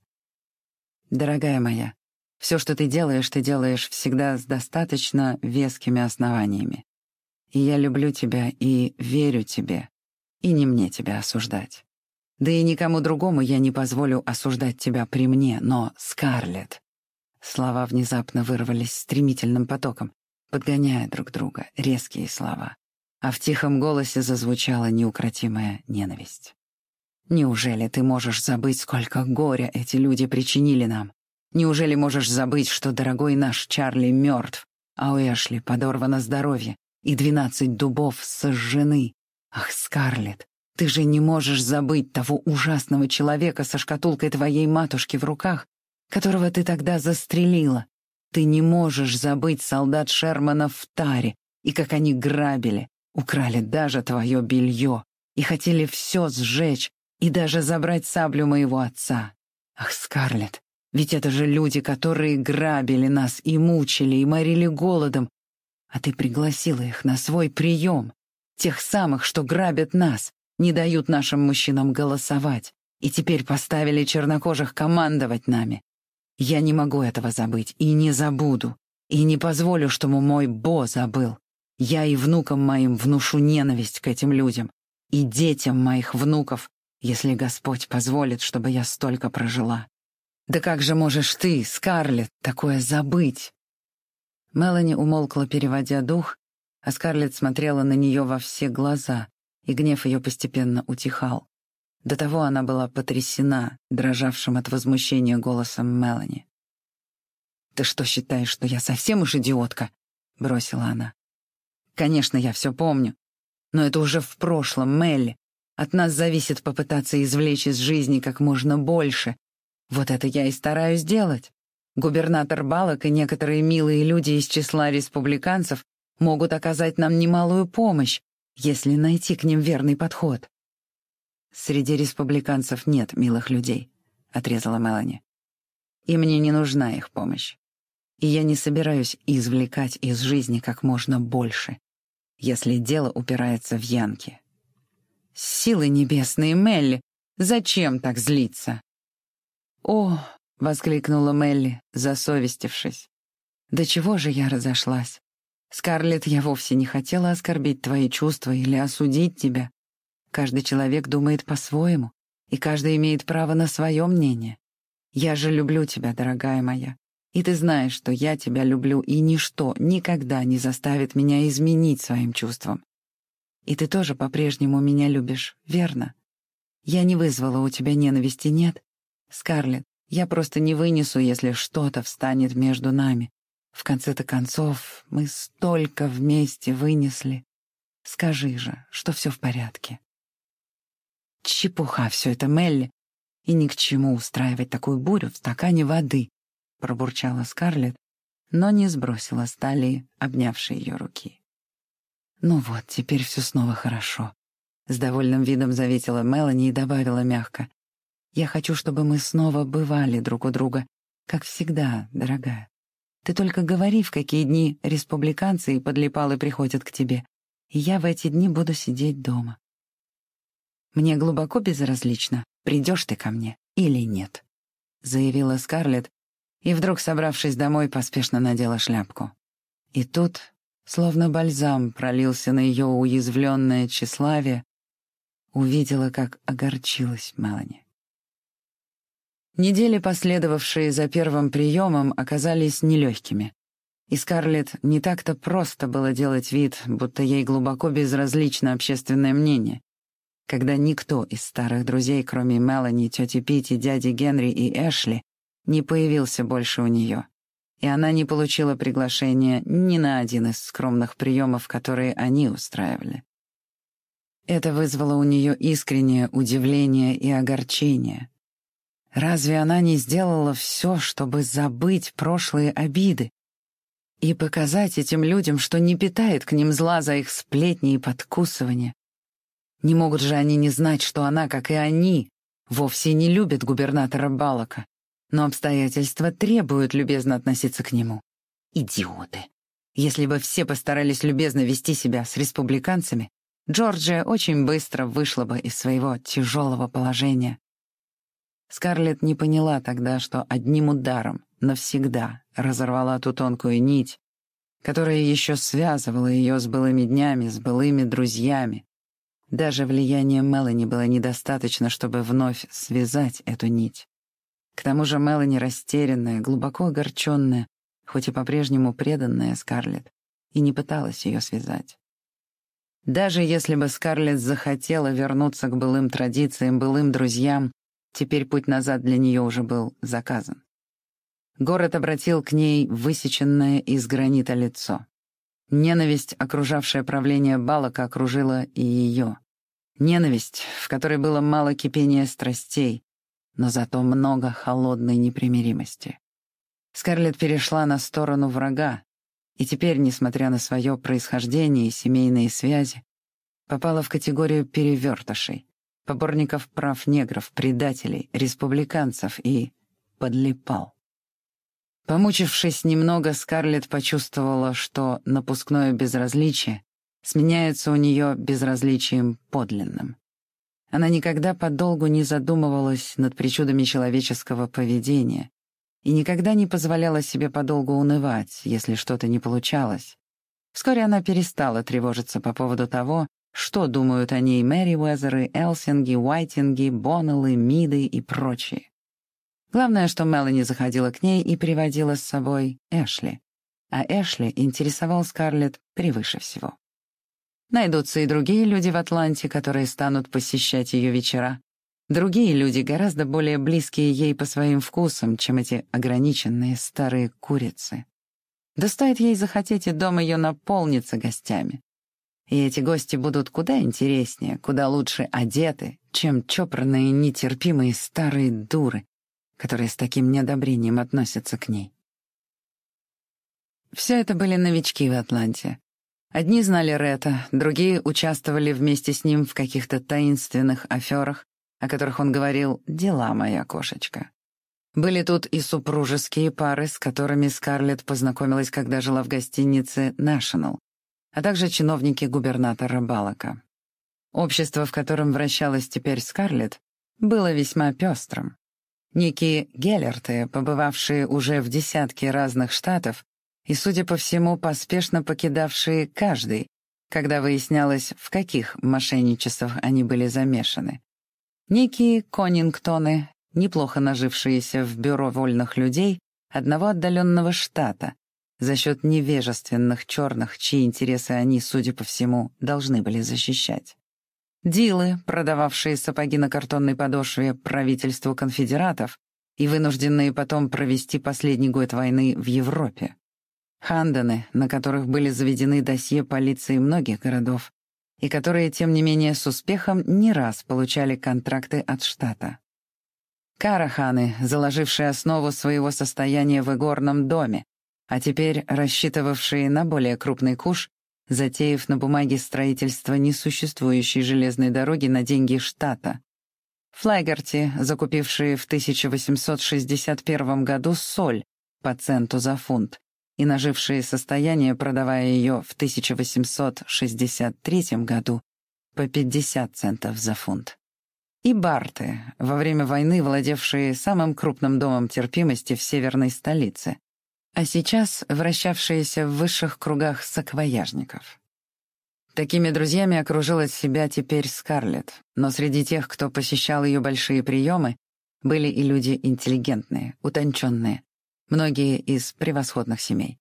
«Дорогая моя, все, что ты делаешь, ты делаешь всегда с достаточно вескими основаниями. И я люблю тебя и верю тебе, и не мне тебя осуждать. Да и никому другому я не позволю осуждать тебя при мне, но, Скарлетт...» Слова внезапно вырвались стремительным потоком подгоняя друг друга, резкие слова. А в тихом голосе зазвучала неукротимая ненависть. «Неужели ты можешь забыть, сколько горя эти люди причинили нам? Неужели можешь забыть, что дорогой наш Чарли мертв, а у Эшли подорвано здоровье, и двенадцать дубов сожжены? Ах, Скарлетт, ты же не можешь забыть того ужасного человека со шкатулкой твоей матушки в руках, которого ты тогда застрелила, ты не можешь забыть солдат Шермана в таре, и как они грабили, украли даже твое белье, и хотели все сжечь, и даже забрать саблю моего отца. Ах, Скарлетт, ведь это же люди, которые грабили нас и мучили, и морили голодом, а ты пригласила их на свой прием, тех самых, что грабят нас, не дают нашим мужчинам голосовать, и теперь поставили чернокожих командовать нами, Я не могу этого забыть и не забуду, и не позволю, чтобы мой Бо забыл. Я и внукам моим внушу ненависть к этим людям, и детям моих внуков, если Господь позволит, чтобы я столько прожила. Да как же можешь ты, Скарлетт, такое забыть?» Мелани умолкла, переводя дух, а Скарлетт смотрела на нее во все глаза, и гнев ее постепенно утихал. До того она была потрясена, дрожавшим от возмущения голосом Мелани. «Ты что, считаешь, что я совсем уж идиотка?» — бросила она. «Конечно, я все помню. Но это уже в прошлом, Мелли. От нас зависит попытаться извлечь из жизни как можно больше. Вот это я и стараюсь делать. Губернатор Балок и некоторые милые люди из числа республиканцев могут оказать нам немалую помощь, если найти к ним верный подход. «Среди республиканцев нет милых людей», — отрезала Мелани. «И мне не нужна их помощь. И я не собираюсь извлекать из жизни как можно больше, если дело упирается в Янки. Силы небесные, Мелли, зачем так злиться? О, воскликнула Мелли, засовестившись. Да чего же я разошлась? Скарлетт, я вовсе не хотела оскорбить твои чувства или осудить тебя. Каждый человек думает по-своему, и каждый имеет право на свое мнение. Я же люблю тебя, дорогая моя. И ты знаешь, что я тебя люблю, и ничто никогда не заставит меня изменить своим чувствам. И ты тоже по-прежнему меня любишь, верно? Я не вызвала у тебя ненависти, нет? Скарлетт, я просто не вынесу, если что-то встанет между нами. В конце-то концов, мы столько вместе вынесли. Скажи же, что все в порядке. Чепуха все это, Мелли. И ни к чему устраивать такую бурю в стакане воды, пробурчала Скарлетт, но не сбросила стали, обнявшей ее руки. «Ну вот, теперь все снова хорошо», — с довольным видом заветила Мелани и добавила мягко. «Я хочу, чтобы мы снова бывали друг у друга, как всегда, дорогая. Ты только говори, в какие дни республиканцы и подлипалы приходят к тебе, и я в эти дни буду сидеть дома. Мне глубоко безразлично, придешь ты ко мне или нет», — заявила Скарлетт, и вдруг, собравшись домой, поспешно надела шляпку. И тут словно бальзам пролился на ее уязвленное тщеславие, увидела, как огорчилась Мелани. Недели, последовавшие за первым приемом, оказались нелегкими. И Скарлетт не так-то просто было делать вид, будто ей глубоко безразлично общественное мнение, когда никто из старых друзей, кроме Мелани, тети Пити, дяди Генри и Эшли, не появился больше у нее и она не получила приглашения ни на один из скромных приемов, которые они устраивали. Это вызвало у нее искреннее удивление и огорчение. Разве она не сделала все, чтобы забыть прошлые обиды и показать этим людям, что не питает к ним зла за их сплетни и подкусывания? Не могут же они не знать, что она, как и они, вовсе не любит губернатора Балака но обстоятельства требуют любезно относиться к нему. Идиоты. Если бы все постарались любезно вести себя с республиканцами, Джорджия очень быстро вышла бы из своего тяжелого положения. Скарлетт не поняла тогда, что одним ударом навсегда разорвала ту тонкую нить, которая еще связывала ее с былыми днями, с былыми друзьями. Даже влияния Мелани было недостаточно, чтобы вновь связать эту нить. К тому же Мелани растерянная, глубоко огорченная, хоть и по-прежнему преданная Скарлетт, и не пыталась ее связать. Даже если бы Скарлетт захотела вернуться к былым традициям, былым друзьям, теперь путь назад для нее уже был заказан. Город обратил к ней высеченное из гранита лицо. Ненависть, окружавшая правление Балака, окружила и ее. Ненависть, в которой было мало кипения страстей, но зато много холодной непримиримости. Скарлетт перешла на сторону врага, и теперь, несмотря на свое происхождение и семейные связи, попала в категорию перевертышей, поборников прав негров, предателей, республиканцев и подлипал. Помучившись немного, Скарлетт почувствовала, что напускное безразличие сменяется у нее безразличием подлинным. Она никогда подолгу не задумывалась над причудами человеческого поведения, и никогда не позволяла себе подолгу унывать, если что-то не получалось. Вскоре она перестала тревожиться по поводу того, что думают о ней Мэри Уэзеры, Элсинги, Уайтинги, Боннеллы, Миды и прочие. Главное, что Мелани заходила к ней и приводила с собой Эшли. А Эшли интересовал Скарлетт превыше всего. Найдутся и другие люди в Атланте, которые станут посещать ее вечера. Другие люди, гораздо более близкие ей по своим вкусам, чем эти ограниченные старые курицы. Да стоит ей захотеть, и дом ее наполнится гостями. И эти гости будут куда интереснее, куда лучше одеты, чем чопорные, нетерпимые старые дуры, которые с таким неодобрением относятся к ней. Все это были новички в Атланте. Одни знали Ретта, другие участвовали вместе с ним в каких-то таинственных аферах, о которых он говорил «дела, моя кошечка». Были тут и супружеские пары, с которыми Скарлетт познакомилась, когда жила в гостинице «National», а также чиновники губернатора Балака. Общество, в котором вращалась теперь Скарлетт, было весьма пестрым. Некие Геллерты, побывавшие уже в десятке разных штатов и, судя по всему, поспешно покидавшие каждый, когда выяснялось, в каких мошенничествах они были замешаны. Некие Конингтоны, неплохо нажившиеся в бюро вольных людей одного отдаленного штата, за счет невежественных черных, чьи интересы они, судя по всему, должны были защищать. Дилы, продававшие сапоги на картонной подошве правительству конфедератов и вынужденные потом провести последний год войны в Европе. Ханданы, на которых были заведены досье полиции многих городов, и которые, тем не менее, с успехом не раз получали контракты от штата. Караханы, заложившие основу своего состояния в игорном доме, а теперь рассчитывавшие на более крупный куш затеяв на бумаге строительство несуществующей железной дороги на деньги штата. Флайгарти, закупившие в 1861 году соль по центу за фунт и нажившие состояние, продавая ее в 1863 году по 50 центов за фунт. И Барты, во время войны владевшие самым крупным домом терпимости в северной столице, а сейчас вращавшиеся в высших кругах саквояжников. Такими друзьями окружила себя теперь Скарлетт, но среди тех, кто посещал ее большие приемы, были и люди интеллигентные, утонченные, многие из превосходных семей.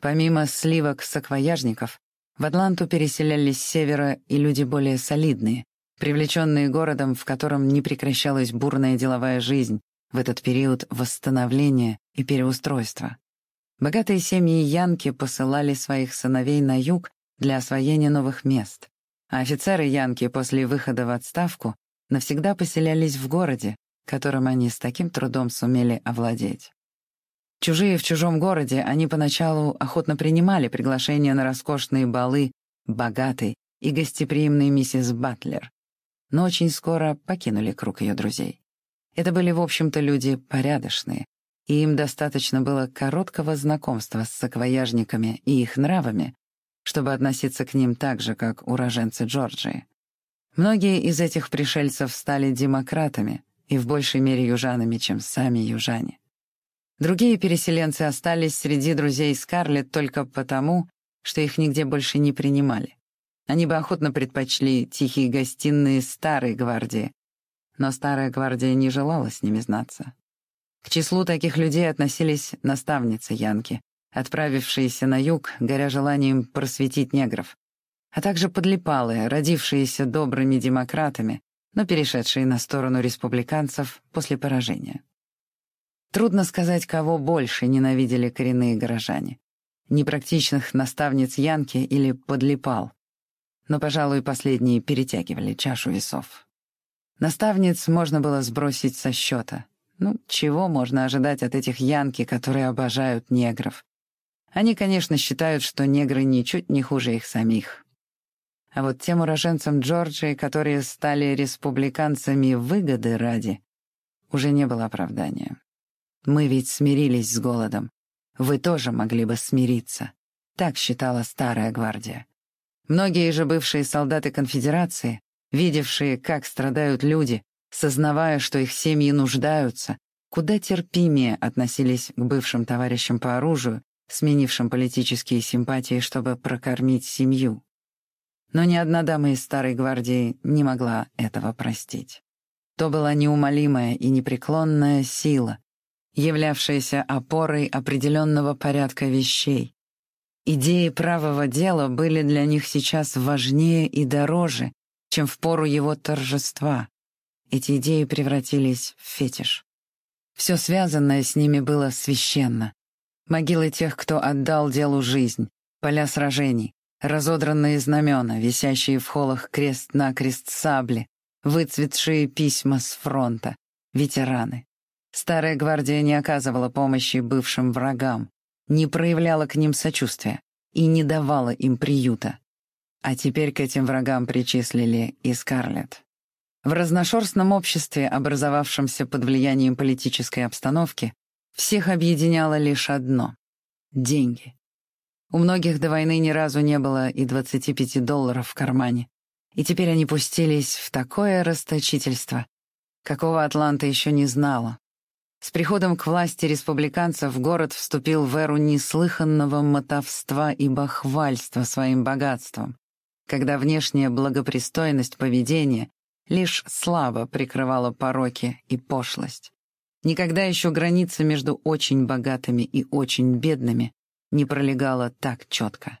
Помимо сливок саквояжников, в Атланту переселялись с севера и люди более солидные, привлеченные городом, в котором не прекращалась бурная деловая жизнь в этот период восстановления и переустройства. Богатые семьи Янки посылали своих сыновей на юг для освоения новых мест, а офицеры Янки после выхода в отставку навсегда поселялись в городе, которым они с таким трудом сумели овладеть. Чужие в чужом городе, они поначалу охотно принимали приглашение на роскошные балы богатой и гостеприимной миссис Батлер, но очень скоро покинули круг ее друзей. Это были, в общем-то, люди порядочные, и им достаточно было короткого знакомства с саквояжниками и их нравами, чтобы относиться к ним так же, как уроженцы Джорджии. Многие из этих пришельцев стали демократами и в большей мере южанами, чем сами южане. Другие переселенцы остались среди друзей Скарлетт только потому, что их нигде больше не принимали. Они бы охотно предпочли тихие гостиные Старой Гвардии, но Старая Гвардия не желала с ними знаться. К числу таких людей относились наставницы Янки, отправившиеся на юг, горя желанием просветить негров, а также подлипалы, родившиеся добрыми демократами, но перешедшие на сторону республиканцев после поражения. Трудно сказать, кого больше ненавидели коренные горожане. Непрактичных наставниц Янки или подлипал. Но, пожалуй, последние перетягивали чашу весов. Наставниц можно было сбросить со счета, ну, чего можно ожидать от этих янки, которые обожают негров? Они, конечно, считают, что негры ничуть не хуже их самих. А вот тем уроженцам Джорджии, которые стали республиканцами выгоды ради, уже не было оправдания. Мы ведь смирились с голодом. Вы тоже могли бы смириться. Так считала старая гвардия. Многие же бывшие солдаты конфедерации, видевшие, как страдают люди, сознавая, что их семьи нуждаются, куда терпимее относились к бывшим товарищам по оружию, сменившим политические симпатии, чтобы прокормить семью. Но ни одна дама из Старой Гвардии не могла этого простить. То была неумолимая и непреклонная сила, являвшаяся опорой определенного порядка вещей. Идеи правого дела были для них сейчас важнее и дороже, чем в пору его торжества. Эти идеи превратились в фетиш. Все связанное с ними было священно. Могилы тех, кто отдал делу жизнь, поля сражений, разодранные знамена, висящие в холлах крест-накрест сабли, выцветшие письма с фронта, ветераны. Старая гвардия не оказывала помощи бывшим врагам, не проявляла к ним сочувствия и не давала им приюта. А теперь к этим врагам причислили и Скарлетт. В разношерстном обществе, образовавшемся под влиянием политической обстановки, всех объединяло лишь одно — деньги. У многих до войны ни разу не было и 25 долларов в кармане, и теперь они пустились в такое расточительство, какого Атланта еще не знала. С приходом к власти республиканцев город вступил в эру неслыханного мотовства и бахвальства своим богатством, когда внешняя благопристойность поведения лишь слабо прикрывала пороки и пошлость. Никогда еще граница между очень богатыми и очень бедными не пролегала так четко.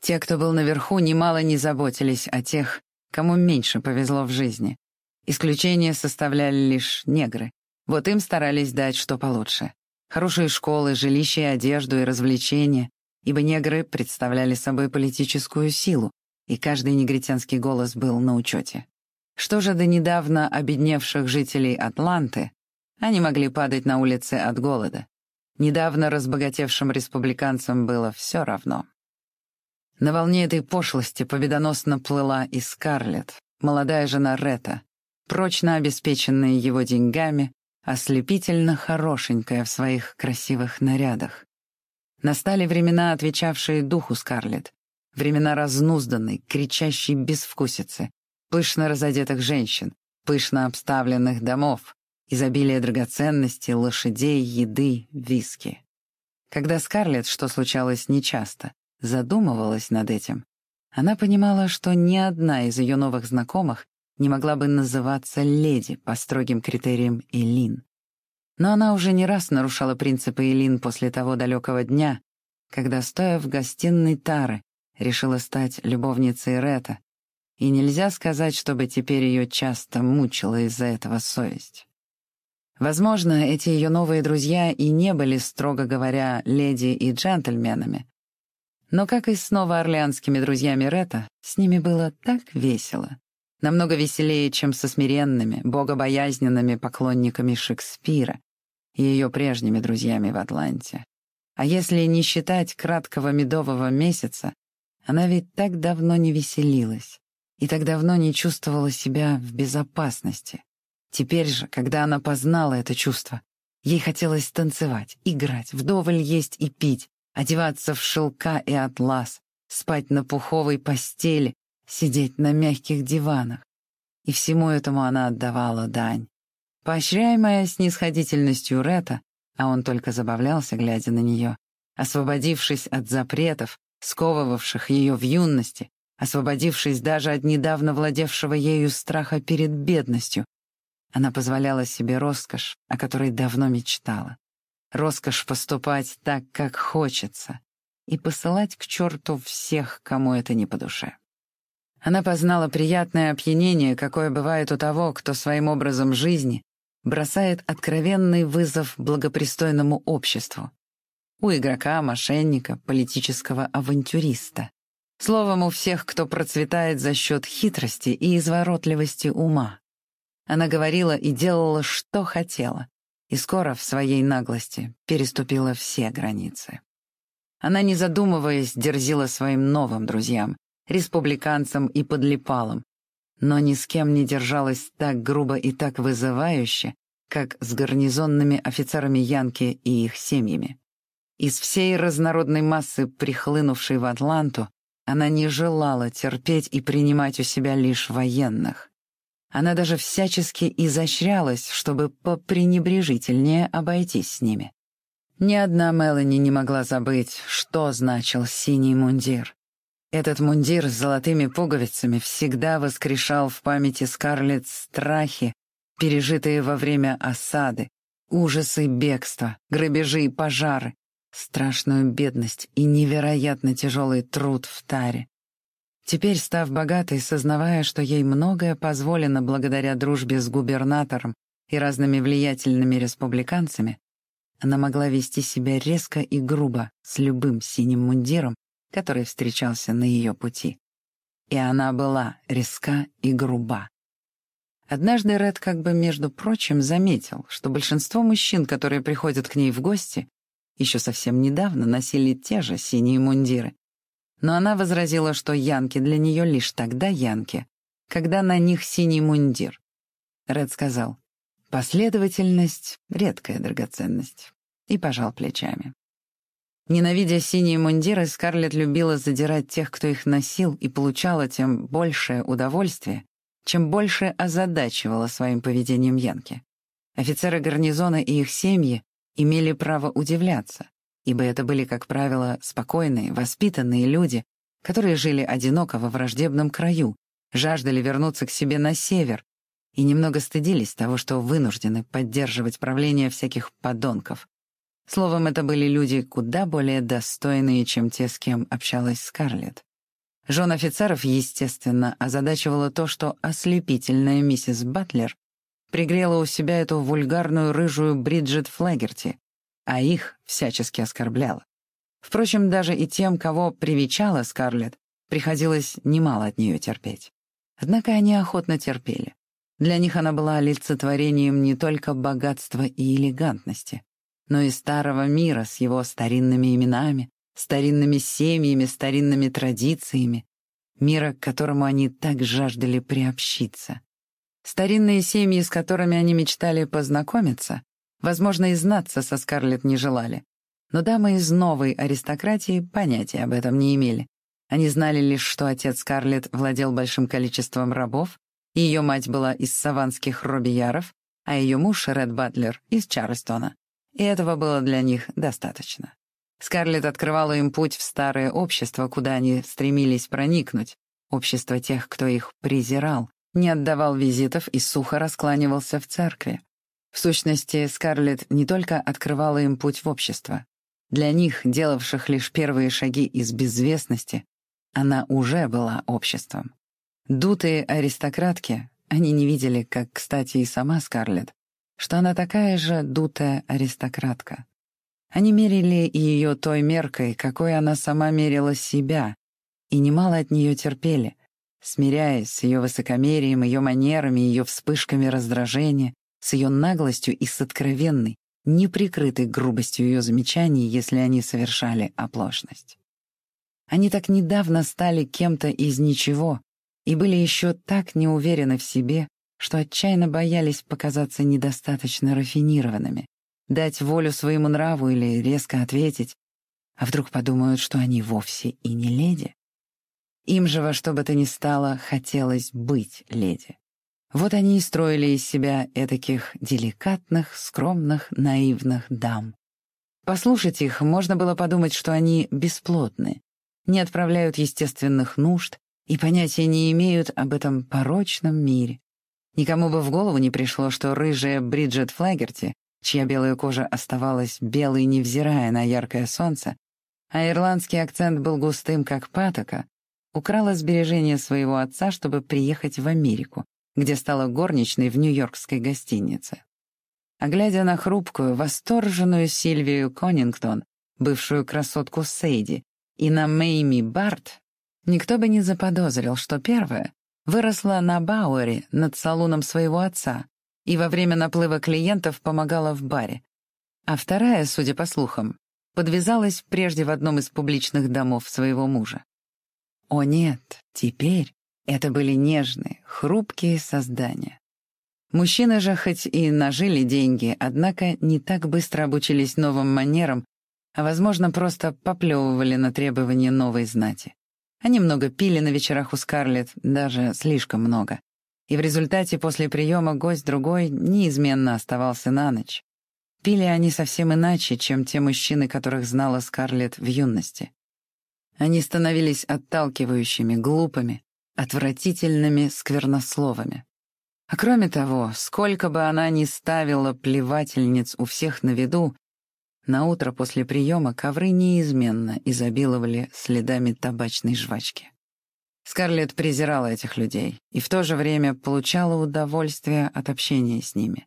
Те, кто был наверху, немало не заботились о тех, кому меньше повезло в жизни. Исключение составляли лишь негры. Вот им старались дать что получше. Хорошие школы, жилища и одежду, и развлечения, ибо негры представляли собой политическую силу, и каждый негритянский голос был на учете. Что же до недавно обедневших жителей Атланты, они могли падать на улице от голода. Недавно разбогатевшим республиканцам было все равно. На волне этой пошлости победоносно плыла и Скарлетт, молодая жена Ретта, прочно обеспеченная его деньгами, ослепительно хорошенькая в своих красивых нарядах. Настали времена, отвечавшие духу Скарлетт, времена разнузданной, кричащей безвкусицы, пышно разодетых женщин, пышно обставленных домов, изобилие драгоценностей, лошадей, еды, виски. Когда Скарлетт, что случалось нечасто, задумывалась над этим, она понимала, что ни одна из ее новых знакомых не могла бы называться леди по строгим критериям Элин. Но она уже не раз нарушала принципы Элин после того далекого дня, когда, стоя в гостиной Тары, решила стать любовницей Рета, и нельзя сказать, чтобы теперь ее часто мучила из-за этого совесть. Возможно, эти ее новые друзья и не были, строго говоря, леди и джентльменами. Но, как и с новоорлеанскими друзьями Рета, с ними было так весело. Намного веселее, чем со смиренными, богобоязненными поклонниками Шекспира и ее прежними друзьями в Атланте. А если не считать краткого медового месяца, она ведь так давно не веселилась и так давно не чувствовала себя в безопасности. Теперь же, когда она познала это чувство, ей хотелось танцевать, играть, вдоволь есть и пить, одеваться в шелка и атлас, спать на пуховой постели, сидеть на мягких диванах. И всему этому она отдавала дань. Поощряемая снисходительностью Рета, а он только забавлялся, глядя на нее, освободившись от запретов, сковывавших ее в юности, освободившись даже от недавно владевшего ею страха перед бедностью. Она позволяла себе роскошь, о которой давно мечтала. Роскошь поступать так, как хочется, и посылать к черту всех, кому это не по душе. Она познала приятное опьянение, какое бывает у того, кто своим образом жизни бросает откровенный вызов благопристойному обществу. У игрока, мошенника, политического авантюриста. Словом, у всех, кто процветает за счет хитрости и изворотливости ума. Она говорила и делала, что хотела, и скоро в своей наглости переступила все границы. Она, не задумываясь, дерзила своим новым друзьям, республиканцам и подлипалам, но ни с кем не держалась так грубо и так вызывающе, как с гарнизонными офицерами Янки и их семьями. Из всей разнородной массы, прихлынувшей в Атланту, она не желала терпеть и принимать у себя лишь военных. Она даже всячески изощрялась, чтобы попренебрежительнее обойтись с ними. Ни одна Мелани не могла забыть, что значил синий мундир. Этот мундир с золотыми пуговицами всегда воскрешал в памяти Скарлетт страхи, пережитые во время осады, ужасы бегства, грабежи и пожары, страшную бедность и невероятно тяжелый труд в таре. Теперь, став богатой, сознавая, что ей многое позволено благодаря дружбе с губернатором и разными влиятельными республиканцами, она могла вести себя резко и грубо с любым синим мундиром, который встречался на ее пути. И она была резка и груба. Однажды Ред как бы, между прочим, заметил, что большинство мужчин, которые приходят к ней в гости, еще совсем недавно носили те же синие мундиры, но она возразила, что янки для нее лишь тогда янки, когда на них синий мундир. Ред сказал, «Последовательность — редкая драгоценность», и пожал плечами. Ненавидя синие мундиры, Скарлетт любила задирать тех, кто их носил, и получала тем большее удовольствие, чем больше озадачивала своим поведением Янки. Офицеры гарнизона и их семьи имели право удивляться, ибо это были, как правило, спокойные, воспитанные люди, которые жили одиноко во враждебном краю, жаждали вернуться к себе на север и немного стыдились того, что вынуждены поддерживать правление всяких подонков. Словом, это были люди куда более достойные, чем те, с кем общалась Скарлетт. Жен офицеров, естественно, озадачивало то, что ослепительная миссис Батлер пригрела у себя эту вульгарную рыжую Бриджит Флэгерти, а их всячески оскорбляла. Впрочем, даже и тем, кого привечала Скарлетт, приходилось немало от нее терпеть. Однако они охотно терпели. Для них она была олицетворением не только богатства и элегантности, но и старого мира с его старинными именами, старинными семьями, старинными традициями, мира, к которому они так жаждали приобщиться. Старинные семьи, с которыми они мечтали познакомиться, Возможно, и знаться со Скарлетт не желали. Но дамы из новой аристократии понятия об этом не имели. Они знали лишь, что отец Скарлетт владел большим количеством рабов, и ее мать была из саванских робияров, а ее муж, Ред Батлер, из Чарльстона. И этого было для них достаточно. Скарлетт открывала им путь в старое общество, куда они стремились проникнуть, общество тех, кто их презирал, не отдавал визитов и сухо раскланивался в церкви. В сущности, Скарлетт не только открывала им путь в общество. Для них, делавших лишь первые шаги из безвестности, она уже была обществом. Дутые аристократки, они не видели, как, кстати, и сама Скарлетт, что она такая же дутая аристократка. Они мерили ее той меркой, какой она сама мерила себя, и немало от нее терпели, смиряясь с ее высокомерием, ее манерами, ее вспышками раздражения, с ее наглостью и с откровенной, неприкрытой грубостью ее замечаний, если они совершали оплошность. Они так недавно стали кем-то из ничего и были еще так неуверены в себе, что отчаянно боялись показаться недостаточно рафинированными, дать волю своему нраву или резко ответить, а вдруг подумают, что они вовсе и не леди. Им же во что бы то ни стало хотелось быть леди. Вот они и строили из себя этаких деликатных, скромных, наивных дам. Послушать их, можно было подумать, что они бесплотны, не отправляют естественных нужд и понятия не имеют об этом порочном мире. Никому бы в голову не пришло, что рыжая Бриджит Флагерти, чья белая кожа оставалась белой, невзирая на яркое солнце, а ирландский акцент был густым, как патока, украла сбережения своего отца, чтобы приехать в Америку, где стала горничной в нью-йоркской гостинице. А глядя на хрупкую, восторженную Сильвию Коннингтон, бывшую красотку Сейди, и на Мэйми Барт, никто бы не заподозрил, что первая выросла на Бауэре над салоном своего отца и во время наплыва клиентов помогала в баре, а вторая, судя по слухам, подвязалась прежде в одном из публичных домов своего мужа. О нет, теперь это были нежные, хрупкие создания. Мужчины же хоть и нажили деньги, однако не так быстро обучились новым манерам, а, возможно, просто поплевывали на требования новой знати. Они много пили на вечерах у Скарлетт, даже слишком много. И в результате после приема гость другой неизменно оставался на ночь. Пили они совсем иначе, чем те мужчины, которых знала Скарлетт в юности. Они становились отталкивающими, глупыми, отвратительными сквернословами. А кроме того, сколько бы она ни ставила плевательниц у всех на виду, на утро после приема ковры неизменно изобиловали следами табачной жвачки. Скарлетт презирала этих людей и в то же время получала удовольствие от общения с ними.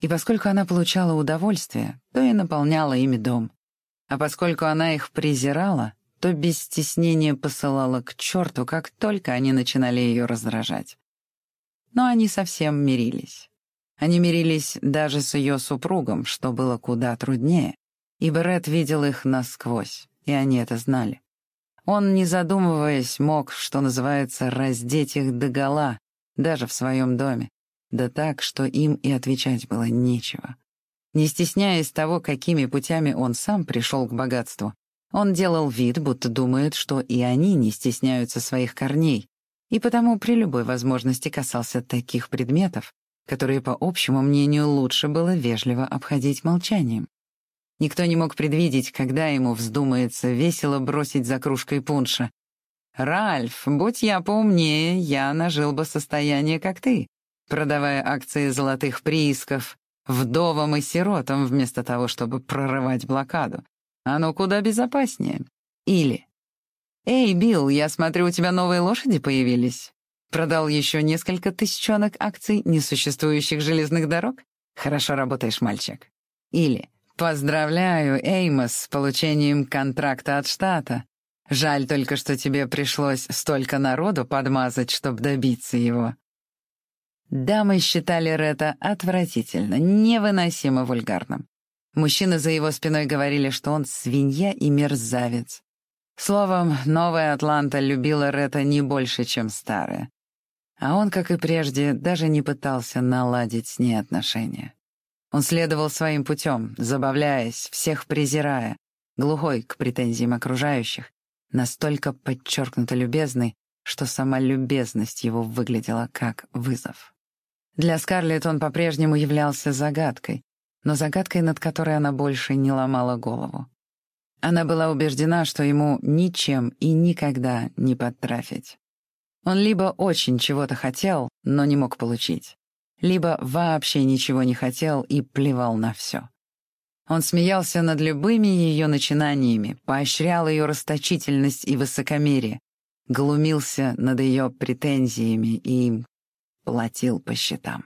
И поскольку она получала удовольствие, то и наполняла ими дом. А поскольку она их презирала, то без стеснения посылала к черту, как только они начинали ее раздражать. Но они совсем мирились. Они мирились даже с ее супругом, что было куда труднее, и Берет видел их насквозь, и они это знали. Он, не задумываясь, мог, что называется, раздеть их догола, даже в своем доме, да так, что им и отвечать было нечего. Не стесняясь того, какими путями он сам пришел к богатству, он делал вид, будто думает, что и они не стесняются своих корней, и потому при любой возможности касался таких предметов, которые, по общему мнению, лучше было вежливо обходить молчанием. Никто не мог предвидеть, когда ему вздумается весело бросить за кружкой пунша. «Ральф, будь я поумнее, я нажил бы состояние, как ты, продавая акции золотых приисков вдовам и сиротам вместо того, чтобы прорывать блокаду. Оно куда безопаснее. Или «Эй, Билл, я смотрю, у тебя новые лошади появились. Продал еще несколько тысячонок акций несуществующих железных дорог? Хорошо работаешь, мальчик». Или «Поздравляю, Эймос, с получением контракта от штата. Жаль только, что тебе пришлось столько народу подмазать, чтобы добиться его». Дамы считали Ретта отвратительно, невыносимо вульгарным. Мужчины за его спиной говорили, что он свинья и мерзавец. Словом, новая Атланта любила Ретта не больше, чем старая. А он, как и прежде, даже не пытался наладить с ней отношения. Он следовал своим путем, забавляясь, всех презирая, глухой к претензиям окружающих, настолько подчеркнуто любезный, что сама любезность его выглядела как вызов. Для Скарлетт он по-прежнему являлся загадкой, но загадкой, над которой она больше не ломала голову. Она была убеждена, что ему ничем и никогда не подтрафить. Он либо очень чего-то хотел, но не мог получить, либо вообще ничего не хотел и плевал на все. Он смеялся над любыми ее начинаниями, поощрял ее расточительность и высокомерие, глумился над ее претензиями и платил по счетам.